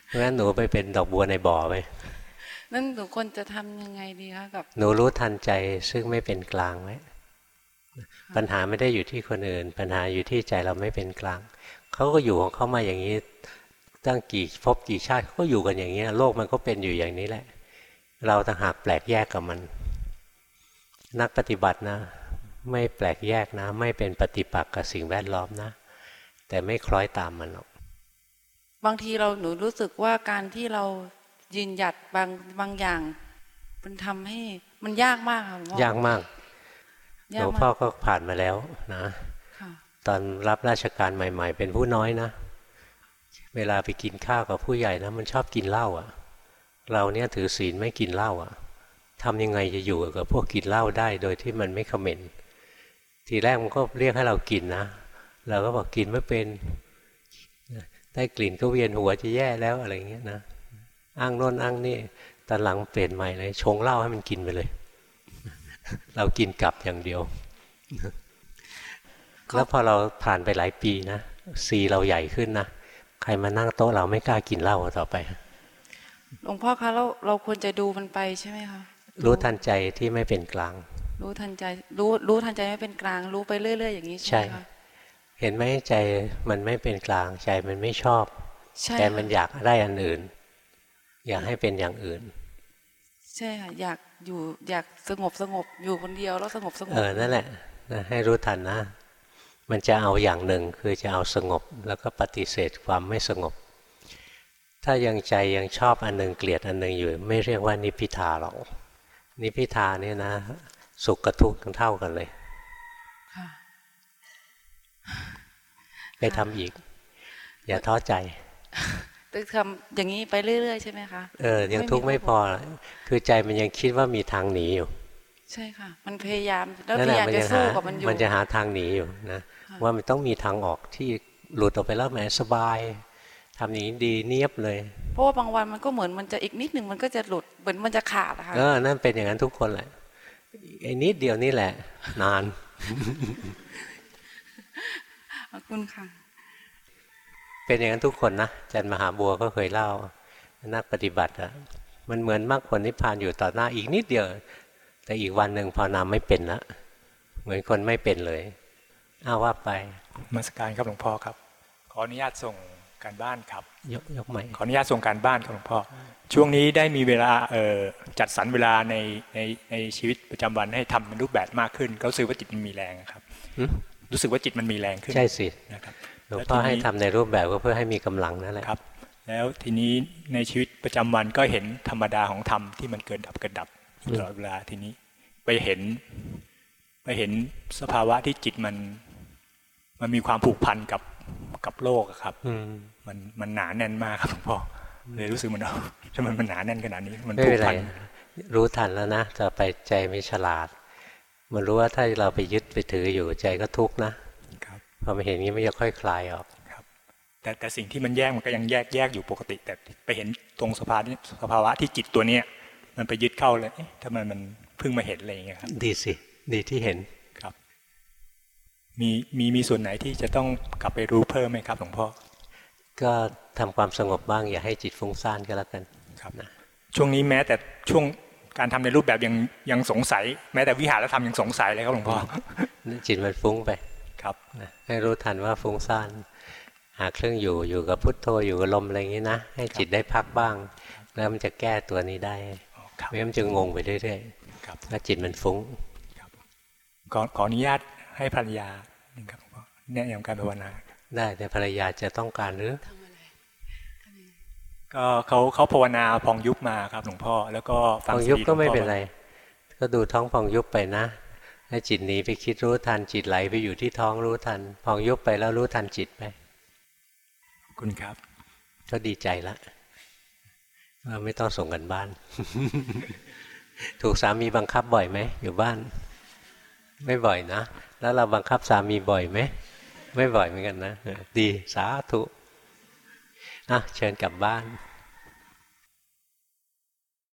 เพราะฉะนั้นหนูไปเป็นดอกบัวในบ่อไปนั่นหนูควรจะทำยังไงดีคะกับ หนูรู้ทันใจซึ่งไม่เป็นกลางไว้ปัญหาไม่ได้อยู่ที่คนอื่น ปัญหาอยู่ที่ใจเราไม่เป็นกลางเขาก็อยู่ของเขามาอย่างนี้ ตั้งกี่ภพกี่ชาติเขาก็อยู่กันอย่างนี้ยโลกมันก็เป็นอยู่อย่างนี้แหละ เราต่างหากแปลกแยกกับมัน นักปฏิบัตินะ ไม่แปลกแยกนะ ไม่เป็นปฏิปักษ์กับสิ่งแวดล้อมนะ แต่ไม่คล้อยตามมันหรอก บางทีเราหนูรู้สึกว่าการที่เรายืนหยัดบางบางอย่าง มันทำให้มันยากมากค่ะหลวงพ่อยากมากหยาลกวงพ่อมากก็ผ่านมาแล้วนะค่ะตอนรับราชการใหม่ ๆ เป็นผู้น้อยนะ เวลาไปกินข้าวกับผู้ใหญ่นะมันชอบกินเหล้าอะ เราเนี่ยถือศีลไม่กินเหล้าอะทำยังไงจะอยู่กับพวกกินเหล้าได้โดยที่มันไม่เขม็นทีแรกมันก็เรียกให้เรากินนะเราก็บอกกินไม่เป็น ได้กลิ่นก็เวียนหัวจะแย่แล้วอะไรเงี้ยนะอ้างโน่นอ้างนี่ตอนหลังเปลี่ยนใหม่เลย ชงเหล้าให้มันกินไปเลย เรากินกลับอย่างเดียว แล้วพอเราผ่านไปหลายปีนะซีเราใหญ่ขึ้นนะใครมานั่งโต๊ะเราไม่กล้ากินเหล้าต่อไปหลวงพ่อคะเราเราควรจะดูมันไปใช่ไหมคะรู้ทันใจที่ไม่เป็นกลาง รู้ทันใจรู้รู้ทันใจไม่เป็นกลาง รู้ไปเรื่อย ๆ อย่างนี้ใช่ใช่ไหมคะ เห็นไหมใจมันไม่เป็นกลางใจมันไม่ชอบใช่ใจค่ะมันอยากได้อันอื่น อยากให้เป็นอย่างอื่น ใช่ค่ะอยากอยู่อยากสงบสงบอยู่คนเดียวแล้วสงบสงบเออนั่นแหละนะให้รู้ทันนะ มันจะเอาอย่างหนึ่งคือจะเอาสงบ แล้วก็ปฏิเสธความไม่สงบ ถ้ายังใจยังชอบอันหนึ่งเกลียดอันหนึ่งอยู่ ไม่เรียกว่านิพพิทาหรอกนิพพิทาเนี่ยนะ สุขกับทุกข์เท่ากันเลยค่ะ ไปทำอีก อย่าท้อใจตึกทำอย่างนี้ไปเรื่อยๆใช่ไหมคะเออยังทุกข์ไม่พอ คือใจมันยังคิดว่ามีทางหนีอยู่ ใช่ค่ะ มันพยายามแล้วนั่นพแหยาละยามมันจะยังสู้หากับมันอยู่มันจะหาทางหนีอยู่นะค่ะว่ามันต้องมีทางออกที่หลุดออกไปแล้วแหมสบายทำอย่างนี้ดีเนียบเลย เพราะว่าบางวันมันก็เหมือนมันจะอีกนิดหนึ่งมันก็จะหลุดเหมือนมันจะขาดอะค่ะเออนั่นเป็นอย่างนั้นทุกคนแหละไอ้นิดเดียวนี่แหละ นาน ขอบคุณค่ะ เป็นอย่างนั้นทุกคนนะอาจันมหาบัวก็เคยเล่า นักปฏิบัติอะมันเหมือนมรรคผลนิพพานอยู่ต่อหน้าอีกนิดเดียว แต่อีกวันหนึ่งภาวนาไม่เป็นละเหมือนคนไม่เป็นเลยอ้าว่าไปนมาสการครับหลวงพ่อครับ ขออนุญาตส่งการบ้านครับ ยกยกใหม่ขออนุญาตส่งการบ้านครับหลวงพ่อช่วงนี้ได้มีเวลาเอ่อจัดสรรเวลาในในในชีวิตประจำวันให้ทำเป็นรูปแบบมากขึ้น ก็รู้สึกว่าจิตมันมีแรงครับหึ รู้สึกว่าจิตมันมีแรงขึ้นใช่สินะครับหลวงพ่อให้ทำในรูปแบบก็เพื่อให้มีกำลังนั่นแหละครับแล้วทีนี้ในชีวิตประจำวันก็เห็นธรรมดาของธรรมที่มันเกิดดับเกิดดับอยู่ตลอดเวลาทีนี้ไปไปเห็น ไปเห็นสภาวะที่จิตมัน มันมีความผูกพันกับกับโลกอะครับอืมมันมันหนาแน่นมากครับหลวงพ่อเลยรู้สึกมันเอาทำไมมันหนาแน่นขนาดนี้ มันไม่ผูเป็กนไรพันรู้ทันแล้วนะต่อไปใจไม่ฉลาด มันรู้ว่าถ้าเราไปยึดไปถืออยู่ใจก็ทุกข์นะครับพอมาเห็นอย่างนี้มันจะค่อยคลายออกแต่แต่สิ่งที่มันแยกมันก็ยังแยกแยกอยู่ปกติ แต่ไปเห็นตรงสภาวะสภาวะที่จิตตัวเนี้ยมันไปยึดเข้าเลยเอ๊ะทำไมมันเพิ่งมาเห็นอะไรอย่างเงี้ยครับดีสิดีที่เห็นครับ มีมีมีส่วนไหนที่จะต้องกลับไปรู้เพิ่มไหมครับหลวงพ่อก็ทำความสงบบ้างอย่าให้จิตฟุ้งซ่านก็แล้วกันครับนะช่วงนี้แม้แต่ช่วง การทำในรูปแบบยังยังสงสัย แม้แต่วิหารธรรมยังสงสัยเลยครับหลวงพ่อจิตมันฟุ้งไปครับนะให้รู้ทันว่าฟุ้งซ่านหาเครื่องอยู่อยู่กับพุทโธอยู่กับลมอะไรอย่างนี้นะให้จิตได้พักบ้าง แล้วมันจะแก้ตัวนี้ได้ครับไม่งั้นมันจะงงไปเรื่อยครับๆถ้าจิตมันฟุ้งขอขออนุญาตให้ภรรยาหนึ่งครับหลวงพ่อแนะนำการภาวนาได้แต่ภรรยาจะต้องการหรือ ก็เขาเขาภาวนาพองยุบมาครับหลวงพ่อ แล้วก็พฟังองซียุบดีก็ไม่หลวงพ่อเป็นไร ก็ดูท้องพองยุบไปนะให้จิตหนีไปคิดรู้ทันจิตไหลไปอยู่ที่ท้องรู้ทัน พองยุบไปแล้วรู้ทันจิตไปขอบคุณครับ ก็ดีใจละว่าไม่ต้องส่งกันบ้าน ถูกสามีบังคับบ่อยไหมอยู่บ้าน ไม่บ่อยนะ แล้วเราบังคับสามีบ่อยไหมไม่บ่อยเหมือนกันนะเออดีสาธุ อะเชิญกลับบ้าน